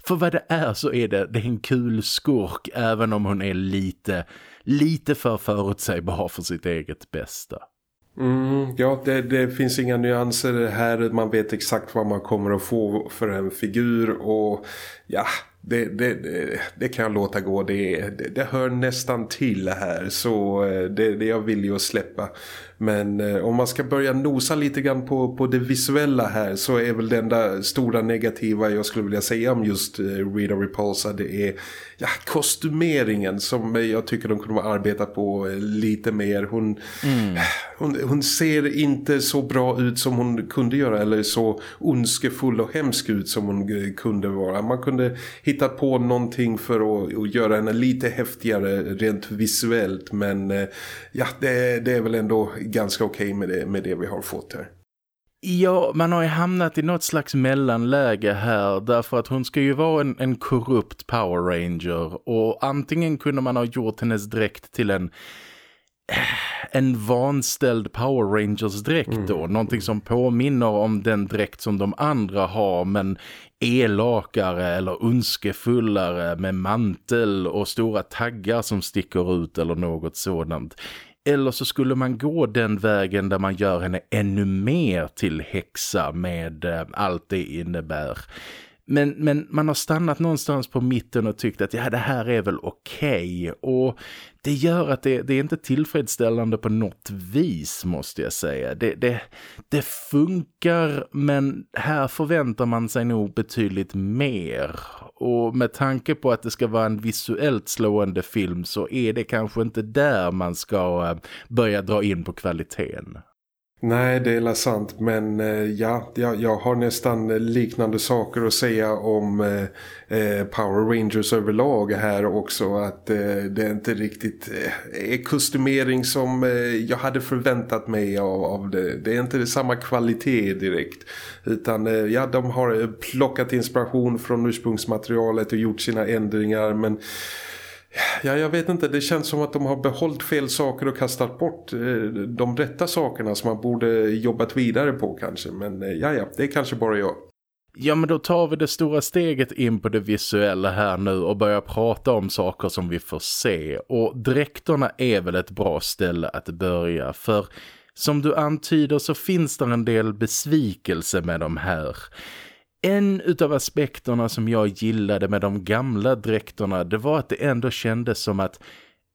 för vad det är så är det, det är en kul skurk även om hon är lite, lite för förutsägbar för sitt eget bästa. Mm, ja, det, det, finns inga nyanser här. Man vet exakt vad man kommer att få för en figur och ja, det, det, det, kan jag låta gå. Det, det, hör nästan till här så eh, det, det jag vill ju att släppa. Men eh, om man ska börja nosa lite grann på, på det visuella här så är väl det enda stora negativa jag skulle vilja säga om just Reader Rita Repulsa det är ja, kostymeringen som jag tycker de kunde ha arbetat på eh, lite mer. Hon, mm. hon, hon, ser inte så bra ut som hon kunde göra eller så ondskefull och hemsk ut som hon kunde vara. Man kunde hitta på någonting för att, att göra henne lite häftigare rent visuellt men ja, det, det är väl ändå ganska okej okay med, det, med det vi har fått här. Ja, man har ju hamnat i något slags mellanläge här därför att hon ska ju vara en, en korrupt Power Ranger och antingen kunde man ha gjort hennes dräkt till en en vanställd Power Rangers dräkt då. Mm. Någonting som påminner om den dräkt som de andra har men elakare eller önskefullare med mantel och stora taggar som sticker ut eller något sådant. Eller så skulle man gå den vägen där man gör henne ännu mer till häxa med eh, allt det innebär. Men, men man har stannat någonstans på mitten och tyckt att ja, det här är väl okej. Okay. Och det gör att det, det är inte tillfredsställande på något vis måste jag säga. Det, det, det funkar men här förväntar man sig nog betydligt mer. Och med tanke på att det ska vara en visuellt slående film så är det kanske inte där man ska eh, börja dra in på kvaliteten. Nej, det är sant. Men eh, ja, jag, jag, har nästan liknande saker att säga om eh, eh Power Rangers överlag här också. Att eh, det inte riktigt eh, är kostymering som eh, jag hade förväntat mig av, av, det. Det är inte samma kvalitet direkt. Utan ja, de har plockat inspiration från ursprungsmaterialet och gjort sina ändringar. Men Ja, jag vet inte. Det känns som att de har behållit fel saker och kastat bort eh, de rätta sakerna som man borde jobbat vidare på kanske. Men eh, ja, ja, det är kanske bara jag. Ja, men då tar vi det stora steget in på det visuella här nu och börjar prata om saker som vi får se. Och dräkterna är väl ett bra ställe att börja för som du antyder så finns det en del besvikelse med de här en utav aspekterna som jag gillade med de gamla dräkterna det var att det ändå kändes som att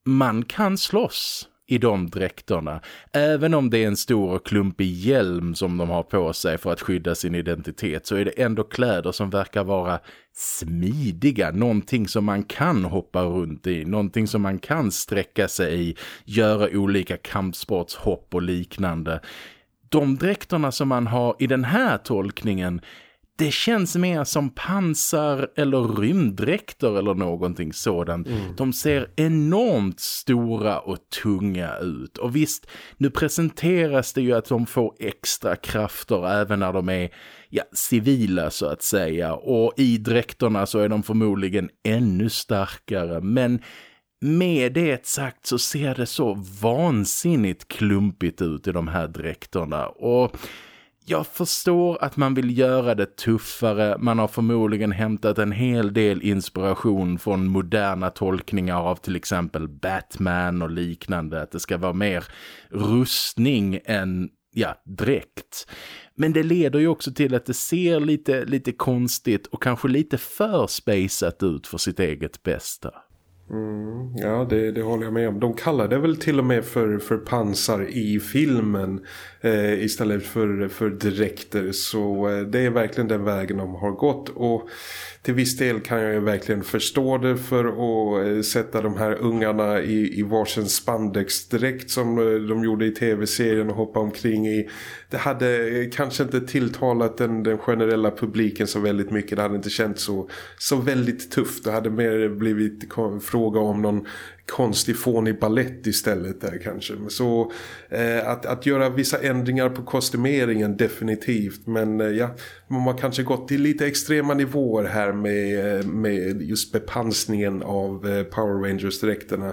man kan slåss i de dräkterna. Även om det är en stor och klumpig hjälm som de har på sig för att skydda sin identitet så är det ändå kläder som verkar vara smidiga. Någonting som man kan hoppa runt i. Någonting som man kan sträcka sig i. Göra olika kampsportshopp och liknande. De dräkterna som man har i den här tolkningen det känns mer som pansar eller rymddräkter eller någonting sådant. Mm. De ser enormt stora och tunga ut. Och visst, nu presenteras det ju att de får extra krafter även när de är ja, civila så att säga. Och i dräkterna så är de förmodligen ännu starkare. Men med det sagt så ser det så vansinnigt klumpigt ut i de här dräkterna. Och jag förstår att man vill göra det tuffare. Man har förmodligen hämtat en hel del inspiration från moderna tolkningar av till exempel Batman och liknande. Att det ska vara mer rustning än ja, dräkt. Men det leder ju också till att det ser lite, lite konstigt och kanske lite för spejsat ut för sitt eget bästa. Mm, ja, det, det håller jag med om. De kallar det väl till och med för, för pansar i filmen eh, istället för, för direkter. Så eh, det är verkligen den vägen de har gått. Och till viss del kan jag ju verkligen förstå det för att eh, sätta de här ungarna i, i varsin spandex direkt som eh, de gjorde i tv-serien och hoppa omkring i. Det hade eh, kanske inte tilltalat den, den generella publiken så väldigt mycket. Det hade inte känts så, så väldigt tufft. Det hade mer blivit fråga om någon konstig fånig ballett istället där kanske. Så eh, att, att göra vissa ändringar på kostymeringen definitivt. Men eh, ja, man har kanske gått till lite extrema nivåer här med, eh, med just bepansningen av eh, Power Rangers-dräkterna.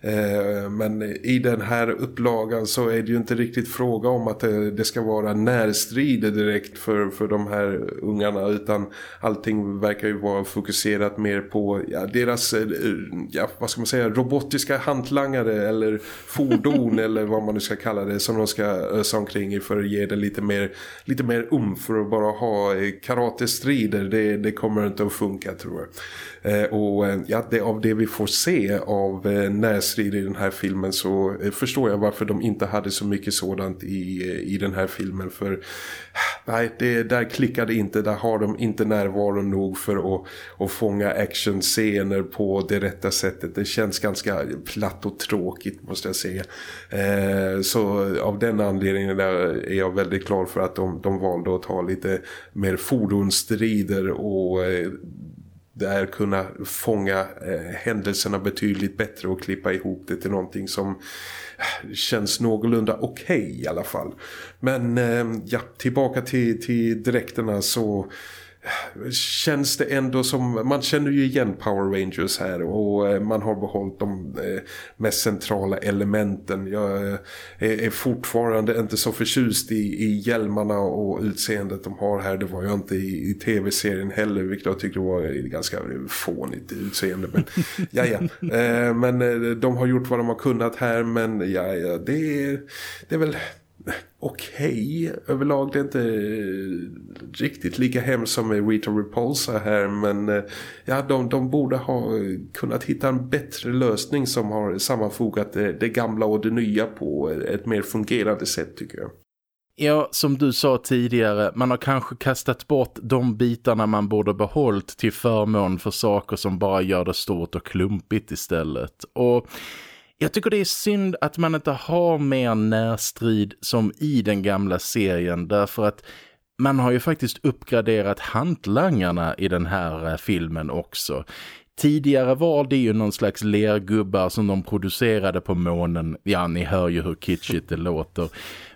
Eh, men i den här upplagan så är det ju inte riktigt fråga om att det, det ska vara närstrider direkt för, för de här ungarna utan allting verkar ju vara fokuserat mer på ja, deras, eh, ja, vad ska man säga, robotiska hantlangare eller fordon eller vad man nu ska kalla det som de ska ösa omkring i för att ge det lite mer, lite mer um för att bara ha eh, karatestrider. Det, det kommer inte att funka tror jag. Eh, och eh, ja, det, av det vi får se av eh, i den här filmen så eh, förstår jag varför de inte hade så mycket sådant i, i den här filmen. För nej, det, där klickade inte, där har de inte närvaro nog för att, att fånga actionscener på det rätta sättet. Det känns ganska platt och tråkigt måste jag säga. så av den anledningen är jag väldigt klar för att de, de valde att ta lite mer fordonsstrider och där kunna fånga eh, händelserna betydligt bättre och klippa ihop det till någonting som eh, känns någorlunda okej okay, i alla fall. Men eh, ja, tillbaka till, till direkterna så känns det ändå som, man känner ju igen Power Rangers här och eh, man har behållit de eh, mest centrala elementen. Jag eh, är fortfarande inte så förtjust i, i hjälmarna och utseendet de har här. Det var jag inte i, i tv-serien heller vilket jag tyckte var ganska fånigt utseende. Men, ja, ja. Men de har gjort vad de har kunnat här men ja, ja det, är, det är väl okej. Okay. Överlag det är inte eh, riktigt lika hemskt som med Rita Repulsa här men eh, ja, de, de borde ha kunnat hitta en bättre lösning som har sammanfogat det, det gamla och det nya på ett mer fungerande sätt tycker jag. Ja, som du sa tidigare, man har kanske kastat bort de bitarna man borde behållit till förmån för saker som bara gör det stort och klumpigt istället. Och jag tycker det är synd att man inte har mer närstrid som i den gamla serien därför att man har ju faktiskt uppgraderat hantlangarna i den här eh, filmen också. Tidigare var det ju någon slags lergubbar som de producerade på månen. Ja, ni hör ju hur kitschigt det låter.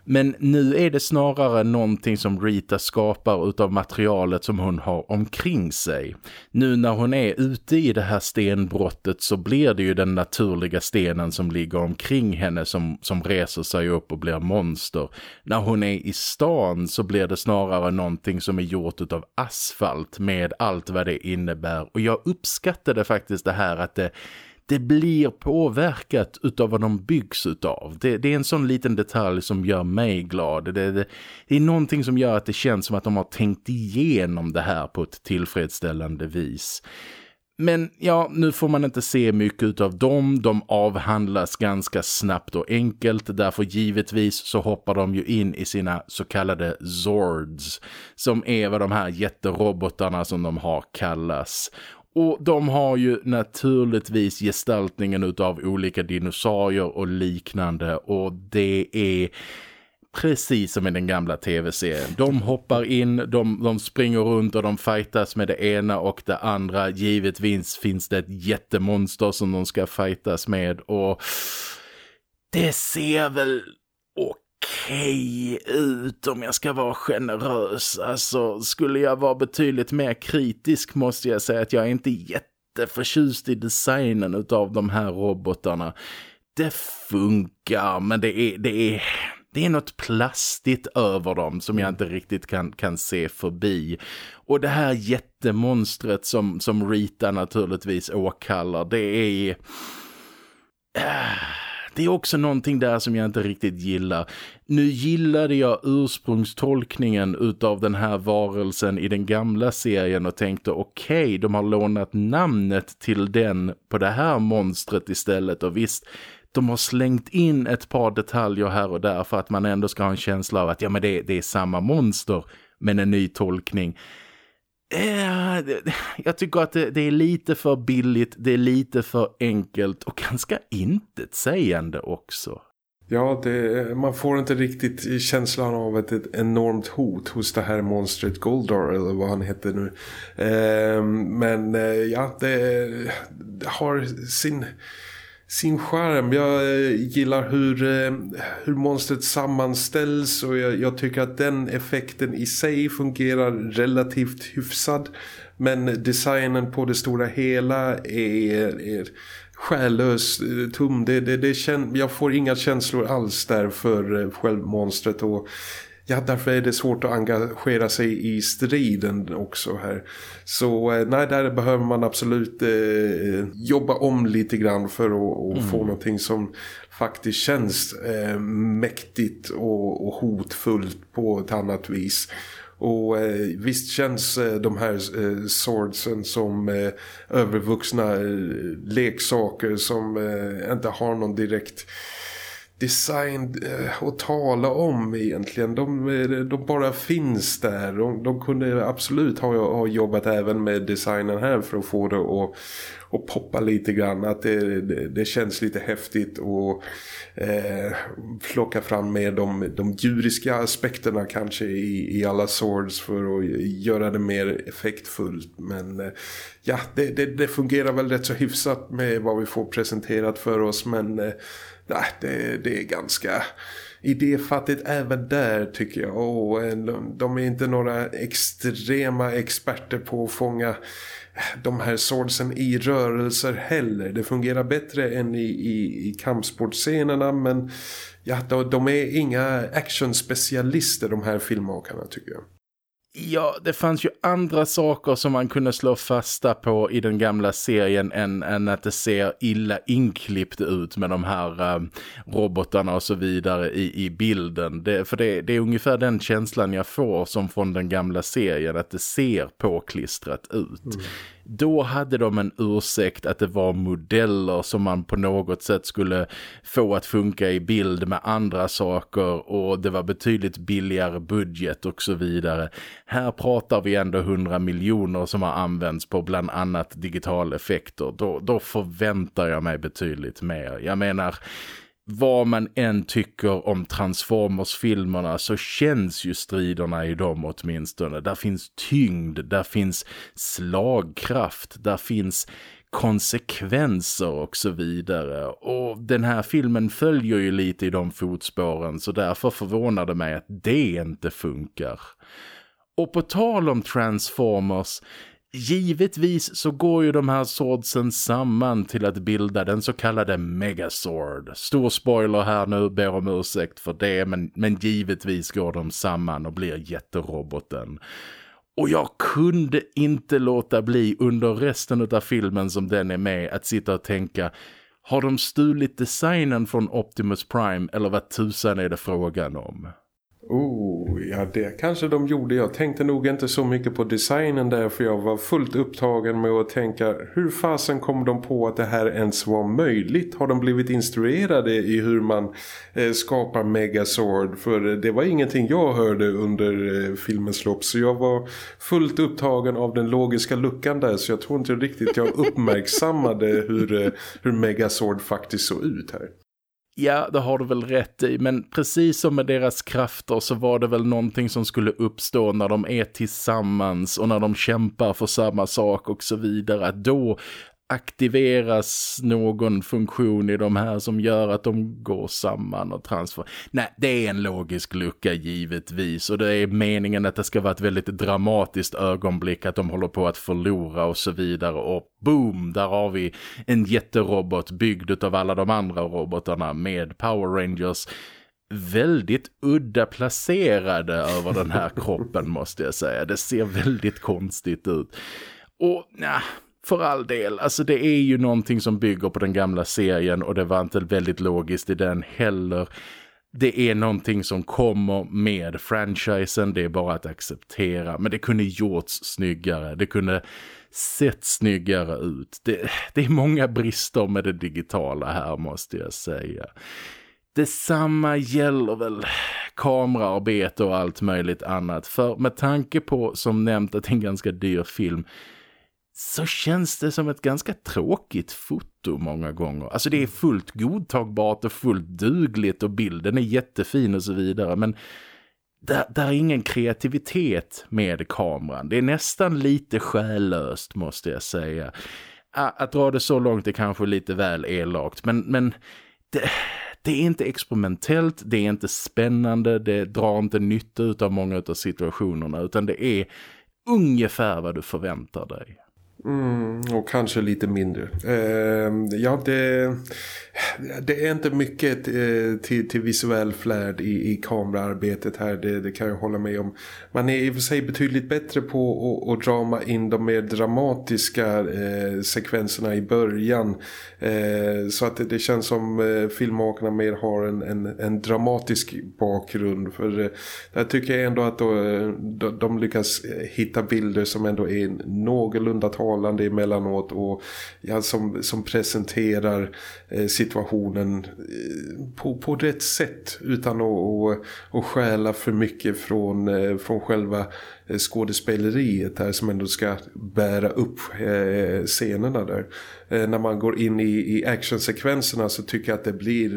Men nu är det snarare någonting som Rita skapar utav materialet som hon har omkring sig. Nu när hon är ute i det här stenbrottet så blir det ju den naturliga stenen som ligger omkring henne som, som reser sig upp och blir monster. När hon är i stan så blir det snarare någonting som är gjort utav asfalt med allt vad det innebär. Och jag uppskattade faktiskt det här att det det blir påverkat utav vad de byggs utav. Det, det är en sån liten detalj som gör mig glad. Det, det, det, är någonting som gör att det känns som att de har tänkt igenom det här på ett tillfredsställande vis. Men ja, nu får man inte se mycket utav dem. De avhandlas ganska snabbt och enkelt. Därför givetvis så hoppar de ju in i sina så kallade Zords. Som är vad de här jätterobotarna som de har kallas. Och de har ju naturligtvis gestaltningen utav olika dinosaurier och liknande och det är precis som i den gamla tv-serien. De hoppar in, de, de springer runt och de fightas med det ena och det andra. Givetvis finns det ett jättemonster som de ska fightas med och det ser väl okej ut om jag ska vara generös. Alltså skulle jag vara betydligt mer kritisk måste jag säga att jag är inte jätteförtjust i designen utav de här robotarna. Det funkar men det är, det är, det är något plastigt över dem som jag inte riktigt kan, kan se förbi. Och det här jättemonstret som, som Rita naturligtvis åkallar, det är... Äh det är också någonting där som jag inte riktigt gillar. Nu gillade jag ursprungstolkningen utav den här varelsen i den gamla serien och tänkte okej, okay, de har lånat namnet till den på det här monstret istället och visst, de har slängt in ett par detaljer här och där för att man ändå ska ha en känsla av att ja men det, det är samma monster men en ny tolkning. Eh, jag tycker att det, är lite för billigt, det är lite för enkelt och ganska intetsägande också. Ja, det, man får inte riktigt känslan av ett, ett enormt hot hos det här monstret Goldar eller vad han heter nu. Eh, men eh, ja, det, det har sin sin skärm. Jag eh, gillar hur, eh, hur monstret sammanställs och jag, jag, tycker att den effekten i sig fungerar relativt hyfsad. Men designen på det stora hela är, är själlös eh, tum. Det, det, det kän, jag får inga känslor alls där för självmonstret. och ja, därför är det svårt att engagera sig i striden också här. Så eh, nej, där behöver man absolut eh, jobba om lite grann för att mm. få någonting som faktiskt känns eh, mäktigt och, och, hotfullt på ett annat vis. Och eh, visst känns eh, de här eh, swordsen som eh, övervuxna eh, leksaker som inte har någon direkt design eh, att tala om egentligen. De, eh, de bara finns där. De, de kunde absolut ha, ha jobbat även med designen här för att få det att, och poppa lite grann. Att det, det, det känns lite häftigt och eh, plocka fram med de, de djuriska aspekterna kanske i, i alla swords för att göra det mer effektfullt. Men eh, ja, det, det, det fungerar väl rätt så hyfsat med vad vi får presenterat för oss men eh, nej, det, det är ganska idéfattigt även där tycker jag. Och eh, de, de är inte några extrema experter på att fånga de här swordsen i rörelser heller. Det fungerar bättre än i, i, i kampsportscenerna men ja, de, de är inga actionspecialister de här filmmakarna tycker jag. Ja, det fanns ju andra saker som man kunde slå fasta på i den gamla serien än, än att det ser illa inklippt ut med de här um, robotarna och så vidare i, i bilden. Det, för det, det, är ungefär den känslan jag får som från den gamla serien, att det ser påklistrat ut. Mm då hade de en ursäkt att det var modeller som man på något sätt skulle få att funka i bild med andra saker och det var betydligt billigare budget och så vidare. Här pratar vi ändå hundra miljoner som har använts på bland annat digitala effekter. Då, då förväntar jag mig betydligt mer. Jag menar vad man än tycker om Transformers-filmerna så känns ju striderna i dem åtminstone. Där finns tyngd, där finns slagkraft, där finns konsekvenser och så vidare. Och den här filmen följer ju lite i de fotspåren så därför förvånar det mig att det inte funkar. Och på tal om Transformers Givetvis så går ju de här swordsen samman till att bilda den så kallade Megasword. Stor spoiler här nu, ber om ursäkt för det, men, men givetvis går de samman och blir jätteroboten. Och jag kunde inte låta bli under resten av filmen som den är med att sitta och tänka har de stulit designen från Optimus Prime eller vad tusan är det frågan om? Oh, ja det kanske de gjorde. Jag tänkte nog inte så mycket på designen där för jag var fullt upptagen med att tänka hur fasen kom de på att det här ens var möjligt? Har de blivit instruerade i hur man eh, skapar Megazord? För det var ingenting jag hörde under eh, filmens lopp så jag var fullt upptagen av den logiska luckan där så jag tror inte riktigt jag uppmärksammade hur, eh, hur Megazord faktiskt såg ut här. Ja, det har du väl rätt i. Men precis som med deras krafter så var det väl någonting som skulle uppstå när de är tillsammans och när de kämpar för samma sak och så vidare. Då aktiveras någon funktion i de här som gör att de går samman och transfer. Nej, det är en logisk lucka givetvis och det är meningen att det ska vara ett väldigt dramatiskt ögonblick att de håller på att förlora och så vidare och boom, där har vi en jätterobot byggd av alla de andra robotarna med Power Rangers väldigt udda placerade över den här kroppen måste jag säga. Det ser väldigt konstigt ut. Och nej, för all del, alltså det är ju någonting som bygger på den gamla serien och det var inte väldigt logiskt i den heller. Det är någonting som kommer med franchisen, det är bara att acceptera. Men det kunde gjorts snyggare, det kunde sett snyggare ut. Det, det är många brister med det digitala här måste jag säga. Detsamma gäller väl kameraarbete och allt möjligt annat. För med tanke på, som nämnt, att det är en ganska dyr film- så känns det som ett ganska tråkigt foto många gånger. Alltså det är fullt godtagbart och fullt dugligt och bilden är jättefin och så vidare. Men där, där är ingen kreativitet med kameran. Det är nästan lite själlöst måste jag säga. Att dra det så långt är kanske lite väl elakt. Men, men det, det är inte experimentellt, det är inte spännande, det drar inte nytta av många av situationerna. Utan det är ungefär vad du förväntar dig. Mm, och kanske lite mindre. Eh, ja, det, det är inte mycket eh, till, till visuell flärd i, i kameraarbetet här, det, det, kan jag hålla med om. Man är i och för sig betydligt bättre på att, att drama in de mer dramatiska eh, sekvenserna i början. Eh, så att det, det, känns som eh, filmmakarna mer har en, en, en dramatisk bakgrund. För eh, där tycker jag ändå att då, de, de lyckas eh, hitta bilder som ändå är någorlunda talande emellanåt och ja, som, som presenterar eh, situationen eh, på, på rätt sätt utan att, att, att stjäla för mycket från, eh, från själva Eh, skådespeleriet här som ändå ska bära upp eh, scenerna där. Eh, när man går in i, i actionsekvenserna så tycker jag att det blir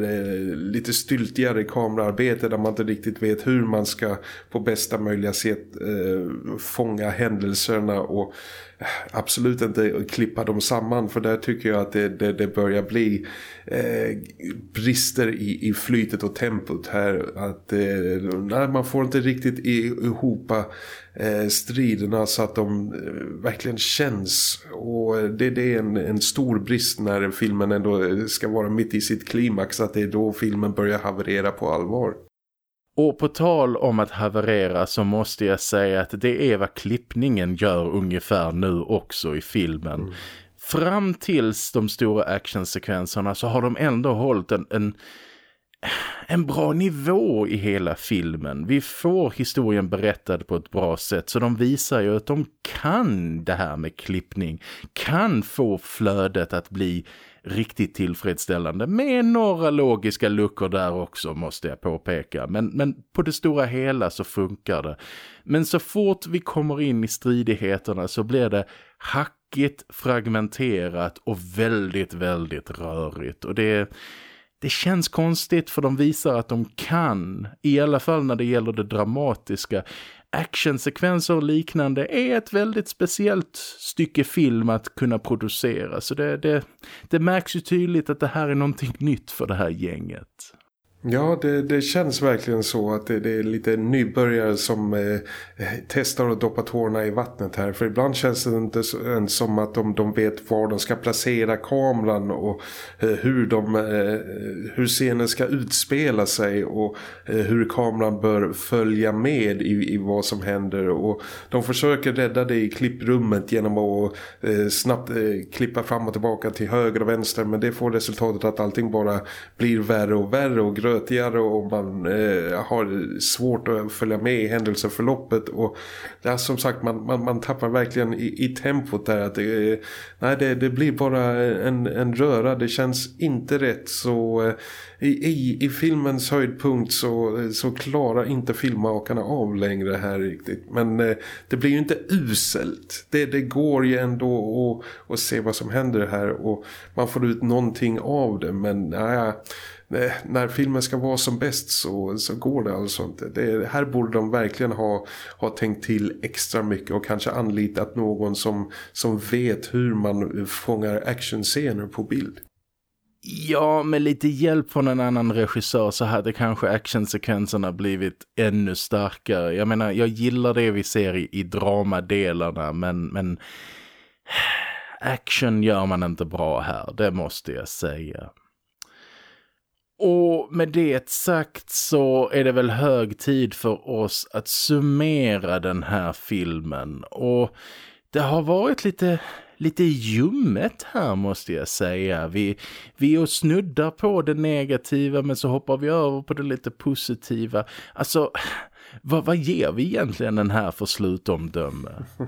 lite styltigare kameraarbete där man inte riktigt vet hur man ska på bästa möjliga sätt fånga händelserna och absolut inte klippa dem samman för där tycker jag att det, det, det börjar bli eh, brister i, i flytet och tempot här att eh, nej, man får inte riktigt ihop eh, striderna så att de eh, verkligen känns och det, det är en, en, stor brist när filmen ändå ska vara mitt i sitt klimax att det är då filmen börjar haverera på allvar. Och på tal om att haverera så måste jag säga att det är vad klippningen gör ungefär nu också i filmen. Mm. Fram tills de stora actionsekvenserna så har de ändå hållit en, en, en bra nivå i hela filmen. Vi får historien berättad på ett bra sätt så de visar ju att de kan det här med klippning. Kan få flödet att bli riktigt tillfredsställande med några logiska luckor där också måste jag påpeka. Men, men på det stora hela så funkar det. Men så fort vi kommer in i stridigheterna så blir det hackigt, fragmenterat och väldigt, väldigt rörigt. Och det det känns konstigt för de visar att de kan, i alla fall när det gäller det dramatiska, actionsekvenser och liknande är ett väldigt speciellt stycke film att kunna producera. Så det, det, det märks ju tydligt att det här är någonting nytt för det här gänget. Ja, det, det känns verkligen så att det, det är lite nybörjare som eh, testar att doppa tårna i vattnet här. För ibland känns det inte ens som att de, de vet var de ska placera kameran och eh, hur, de, eh, hur scenen ska utspela sig och eh, hur kameran bör följa med i, i vad som händer. Och de försöker rädda det i klipprummet genom att eh, snabbt eh, klippa fram och tillbaka till höger och vänster. Men det får resultatet att allting bara blir värre och värre och gröt rötigare och man eh, har svårt att följa med i händelseförloppet. Och ja, som sagt man, man, man tappar verkligen i, i tempot där. Att det, nej, det, det blir bara en, en röra, det känns inte rätt. Så eh, i, i, i filmens höjdpunkt så, så klarar inte filmmakarna av längre här riktigt. Men eh, det blir ju inte uselt. Det, det går ju ändå att, se vad som händer här. Och man får ut någonting av det. Men nej. Eh, när filmen ska vara som bäst så, så går det alltså inte. Det, här borde de verkligen ha, ha tänkt till extra mycket och kanske anlitat någon som, som vet hur man fångar actionscener på bild. Ja, med lite hjälp från en annan regissör så hade kanske actionsekvenserna blivit ännu starkare. Jag menar, jag gillar det vi ser i, i dramadelarna men, men action gör man inte bra här, det måste jag säga. Och med det sagt så är det väl hög tid för oss att summera den här filmen. Och det har varit lite, lite ljummet här måste jag säga. Vi, vi är snuddar på det negativa men så hoppar vi över på det lite positiva. Alltså vad, vad ger vi egentligen den här för slutomdöme?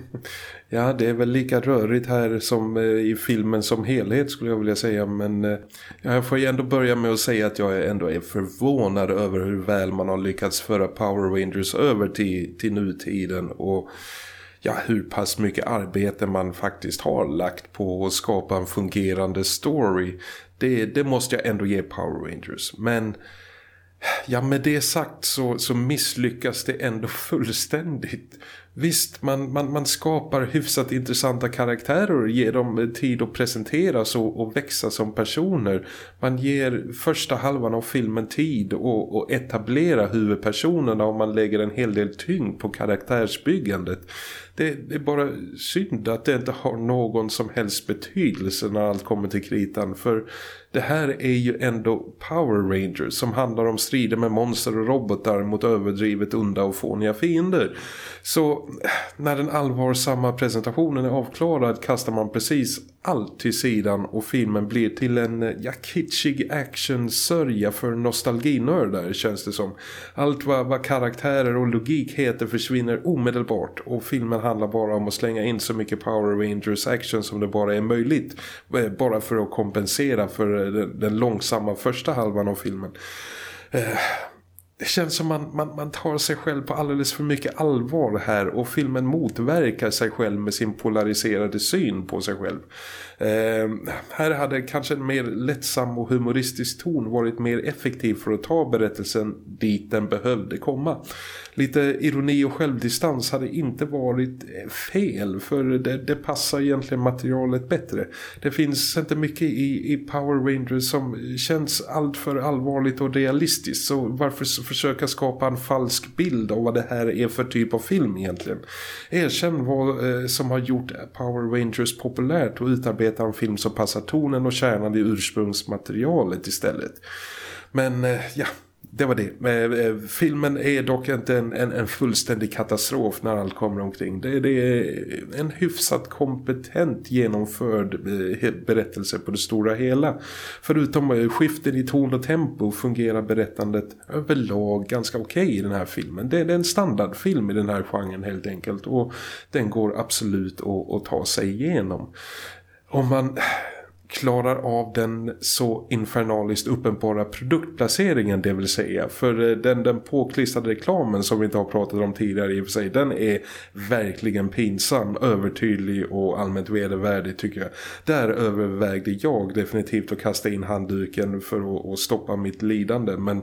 Ja, det är väl lika rörigt här som eh, i filmen som helhet skulle jag vilja säga. Men eh, jag får ju ändå börja med att säga att jag ändå är förvånad över hur väl man har lyckats föra Power Rangers över till, till nutiden. Och ja, hur pass mycket arbete man faktiskt har lagt på att skapa en fungerande story. Det, det måste jag ändå ge Power Rangers. Men Ja, med det sagt så, så misslyckas det ändå fullständigt. Visst, man, man, man skapar hyfsat intressanta karaktärer och ger dem tid att presenteras och, och växa som personer. Man ger första halvan av filmen tid att etablera huvudpersonerna och man lägger en hel del tyngd på karaktärsbyggandet. Det, det, är bara synd att det inte har någon som helst betydelse när allt kommer till kritan. För det här är ju ändå Power Rangers som handlar om strider med monster och robotar mot överdrivet onda och fåniga fiender. Så eh, när den allvarsamma presentationen är avklarad kastar man precis allt till sidan och filmen blir till en eh, ja, kitschig action-sörja för nostalginördar känns det som. Allt vad, vad karaktärer och logik heter försvinner omedelbart och filmen handlar bara om att slänga in så mycket Power Rangers action som det bara är möjligt. Eh, bara för att kompensera för eh, den, den långsamma första halvan av filmen. Det känns som man, man, man tar sig själv på alldeles för mycket allvar här och filmen motverkar sig själv med sin polariserade syn på sig själv. Eh, här hade kanske en mer lättsam och humoristisk ton varit mer effektiv för att ta berättelsen dit den behövde komma. Lite ironi och självdistans hade inte varit fel för det, det passar egentligen materialet bättre. Det finns inte mycket i, i Power Rangers som känns allt för allvarligt och realistiskt så varför försöka skapa en falsk bild av vad det här är för typ av film egentligen. Erkänn vad eh, som har gjort Power Rangers populärt och utarbeta en film som passar tonen och kärnan i ursprungsmaterialet istället. Men eh, ja, det var det. Eh, filmen är dock inte en, en, en, fullständig katastrof när allt kommer omkring. Det, det är en hyfsat kompetent genomförd eh, berättelse på det stora hela. Förutom skiften i ton och tempo fungerar berättandet överlag ganska okej okay i den här filmen. Det, det, är en standardfilm i den här genren helt enkelt och den går absolut att, att ta sig igenom. Om man klarar av den så infernaliskt uppenbara produktplaceringen det vill säga. För eh, den, den påklistrade reklamen som vi inte har pratat om tidigare i och för sig, den är verkligen pinsam, övertydlig och allmänt vedervärdig tycker jag. Där övervägde jag definitivt att kasta in handduken för att, att stoppa mitt lidande men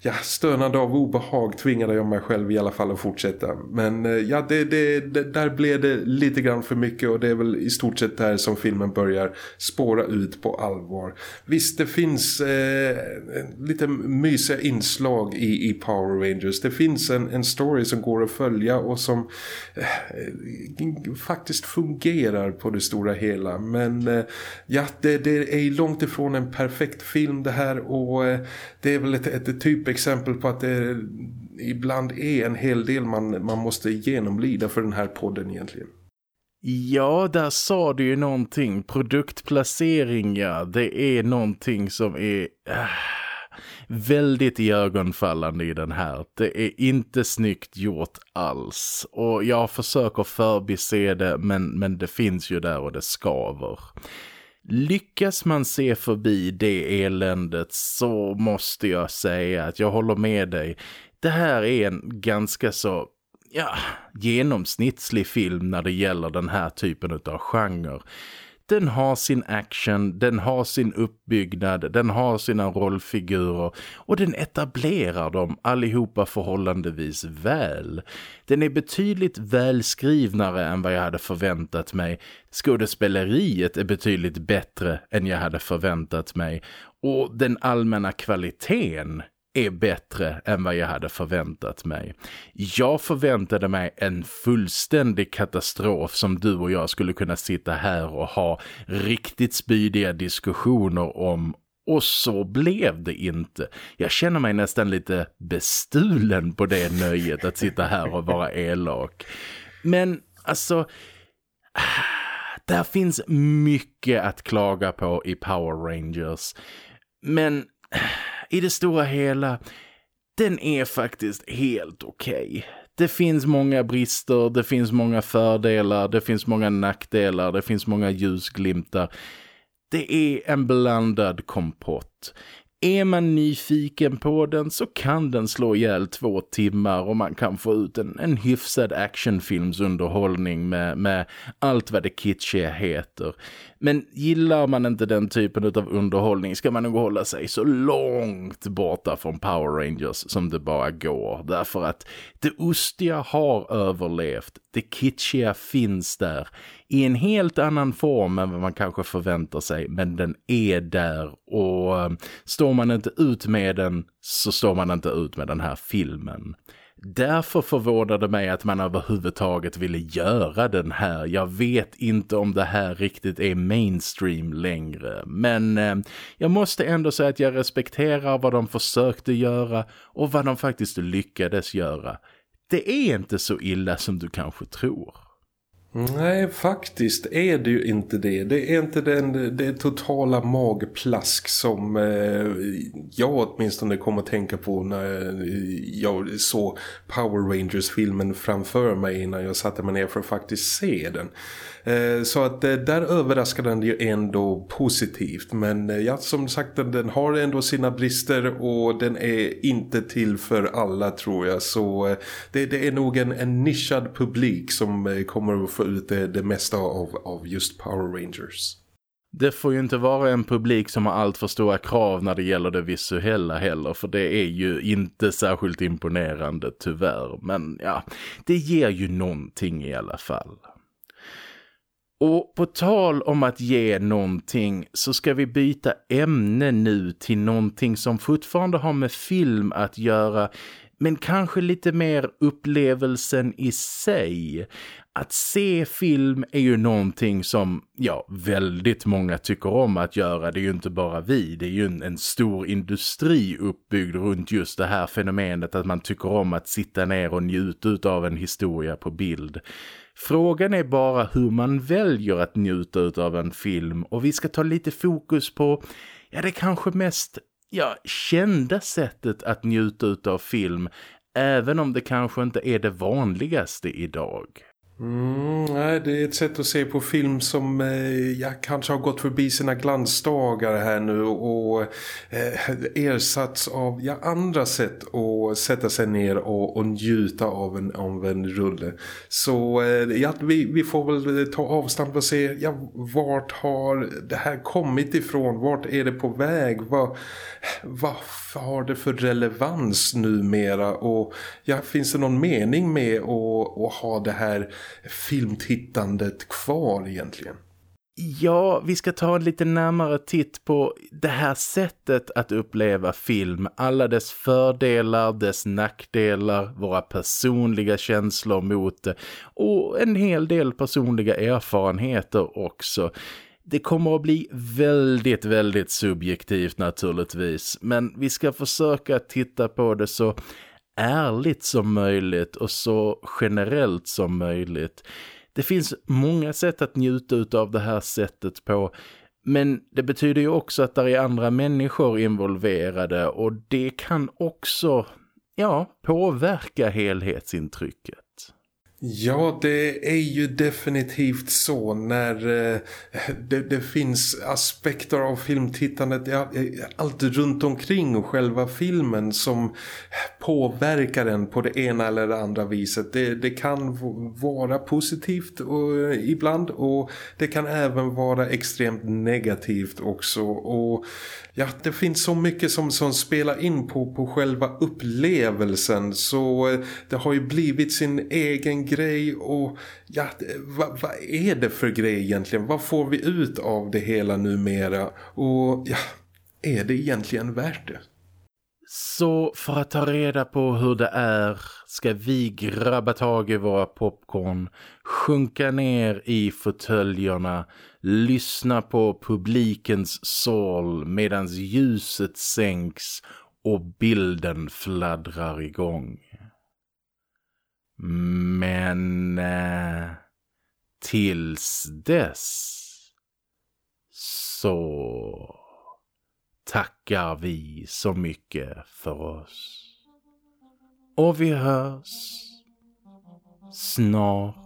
ja, stönande av obehag tvingade jag mig själv i alla fall att fortsätta. Men eh, ja, det, det, det, där blev det lite grann för mycket och det är väl i stort sett där som filmen börjar spåra ut på allvar. Visst, det finns eh, lite mysiga inslag i, i Power Rangers. Det finns en, en story som går att följa och som eh, eh, faktiskt fungerar på det stora hela. Men eh, ja, det, det, är långt ifrån en perfekt film det här och eh, det är väl ett, ett typexempel på att det ibland är en hel del man, man måste genomlida för den här podden egentligen. Ja, där sa du ju någonting. Produktplacering, ja. Det är någonting som är äh, väldigt ögonfallande i den här. Det är inte snyggt gjort alls. Och jag försöker förbise det, men, men det finns ju där och det skaver. Lyckas man se förbi det eländet så måste jag säga att jag håller med dig. Det här är en ganska så ja, genomsnittlig film när det gäller den här typen av genre. Den har sin action, den har sin uppbyggnad, den har sina rollfigurer och den etablerar dem allihopa förhållandevis väl. Den är betydligt välskrivnare än vad jag hade förväntat mig. Skådespeleriet är betydligt bättre än jag hade förväntat mig och den allmänna kvaliteten är bättre än vad jag hade förväntat mig. Jag förväntade mig en fullständig katastrof som du och jag skulle kunna sitta här och ha riktigt spydiga diskussioner om och så blev det inte. Jag känner mig nästan lite bestulen på det nöjet att sitta här och vara elak. Men alltså, där finns mycket att klaga på i Power Rangers. Men i det stora hela, den är faktiskt helt okej. Okay. Det finns många brister, det finns många fördelar, det finns många nackdelar, det finns många ljusglimtar. Det är en blandad kompott. Är man nyfiken på den så kan den slå ihjäl två timmar och man kan få ut en, en hyfsad actionfilmsunderhållning med, med allt vad det kitschiga heter. Men gillar man inte den typen av underhållning ska man nog hålla sig så långt borta från Power Rangers som det bara går. Därför att det ostiga har överlevt, det kitschiga finns där i en helt annan form än vad man kanske förväntar sig. Men den är där och eh, står man inte ut med den så står man inte ut med den här filmen. Därför förvånade mig att man överhuvudtaget ville göra den här. Jag vet inte om det här riktigt är mainstream längre. Men eh, jag måste ändå säga att jag respekterar vad de försökte göra och vad de faktiskt lyckades göra. Det är inte så illa som du kanske tror. Nej, faktiskt är det ju inte det. Det är inte den, det totala magplask som eh, jag åtminstone kommer att tänka på när jag såg Power Rangers-filmen framför mig innan jag satte mig ner för att faktiskt se den. Eh, så att eh, där överraskar den ju ändå positivt. Men eh, ja, som sagt, den har ändå sina brister och den är inte till för alla tror jag. Så det, det är nog en, en nischad publik som kommer att få ut det, det mesta av, av just Power Rangers. Det får ju inte vara en publik som har allt för stora krav när det gäller det visuella heller för det är ju inte särskilt imponerande tyvärr. Men ja, det ger ju någonting i alla fall. Och på tal om att ge någonting så ska vi byta ämne nu till någonting som fortfarande har med film att göra Men kanske lite mer upplevelsen i sig. Att se film är ju någonting som, ja, väldigt många tycker om att göra. Det är ju inte bara vi, det är ju en, en stor industri uppbyggd runt just det här fenomenet att man tycker om att sitta ner och njuta av en historia på bild. Frågan är bara hur man väljer att njuta av en film och vi ska ta lite fokus på, ja det kanske mest ja, kända sättet att njuta av film även om det kanske inte är det vanligaste idag. Mm, nej, det är ett sätt att se på film som eh, jag kanske har gått förbi sina glansdagar här nu och eh, ersatts av ja, andra sätt att sätta sig ner och, och njuta av en, av en rulle. Så eh, ja, vi, vi får väl ta avstamp och se ja, vart har det här kommit ifrån? Vart är det på väg? Vad, vad har det för relevans numera? Och ja, finns det någon mening med att, att ha det här filmtittandet kvar egentligen? Ja, vi ska ta en lite närmare titt på det här sättet att uppleva film. Alla dess fördelar, dess nackdelar, våra personliga känslor mot det och en hel del personliga erfarenheter också. Det kommer att bli väldigt, väldigt subjektivt naturligtvis. Men vi ska försöka titta på det så ärligt som möjligt och så generellt som möjligt. Det finns många sätt att njuta av det här sättet på men det betyder ju också att det är andra människor involverade och det kan också ja, påverka helhetsintrycket. Ja, det är ju definitivt så när eh, det, det, finns aspekter av filmtittandet, ja, eh, allt runt omkring och själva filmen som påverkar en på det ena eller det andra viset. Det, det kan vara positivt och, eh, ibland och det kan även vara extremt negativt också. Och ja, det finns så mycket som, som spelar in på, på själva upplevelsen så eh, det har ju blivit sin egen grej och ja, vad, vad är det för grej egentligen? Vad får vi ut av det hela numera? Och ja, är det egentligen värt det? Så för att ta reda på hur det är ska vi grabba tag i våra popcorn, sjunka ner i fåtöljerna, lyssna på publikens sål medan ljuset sänks och bilden fladdrar igång. Men eh, tills dess så tackar vi så mycket för oss. Och vi hörs snart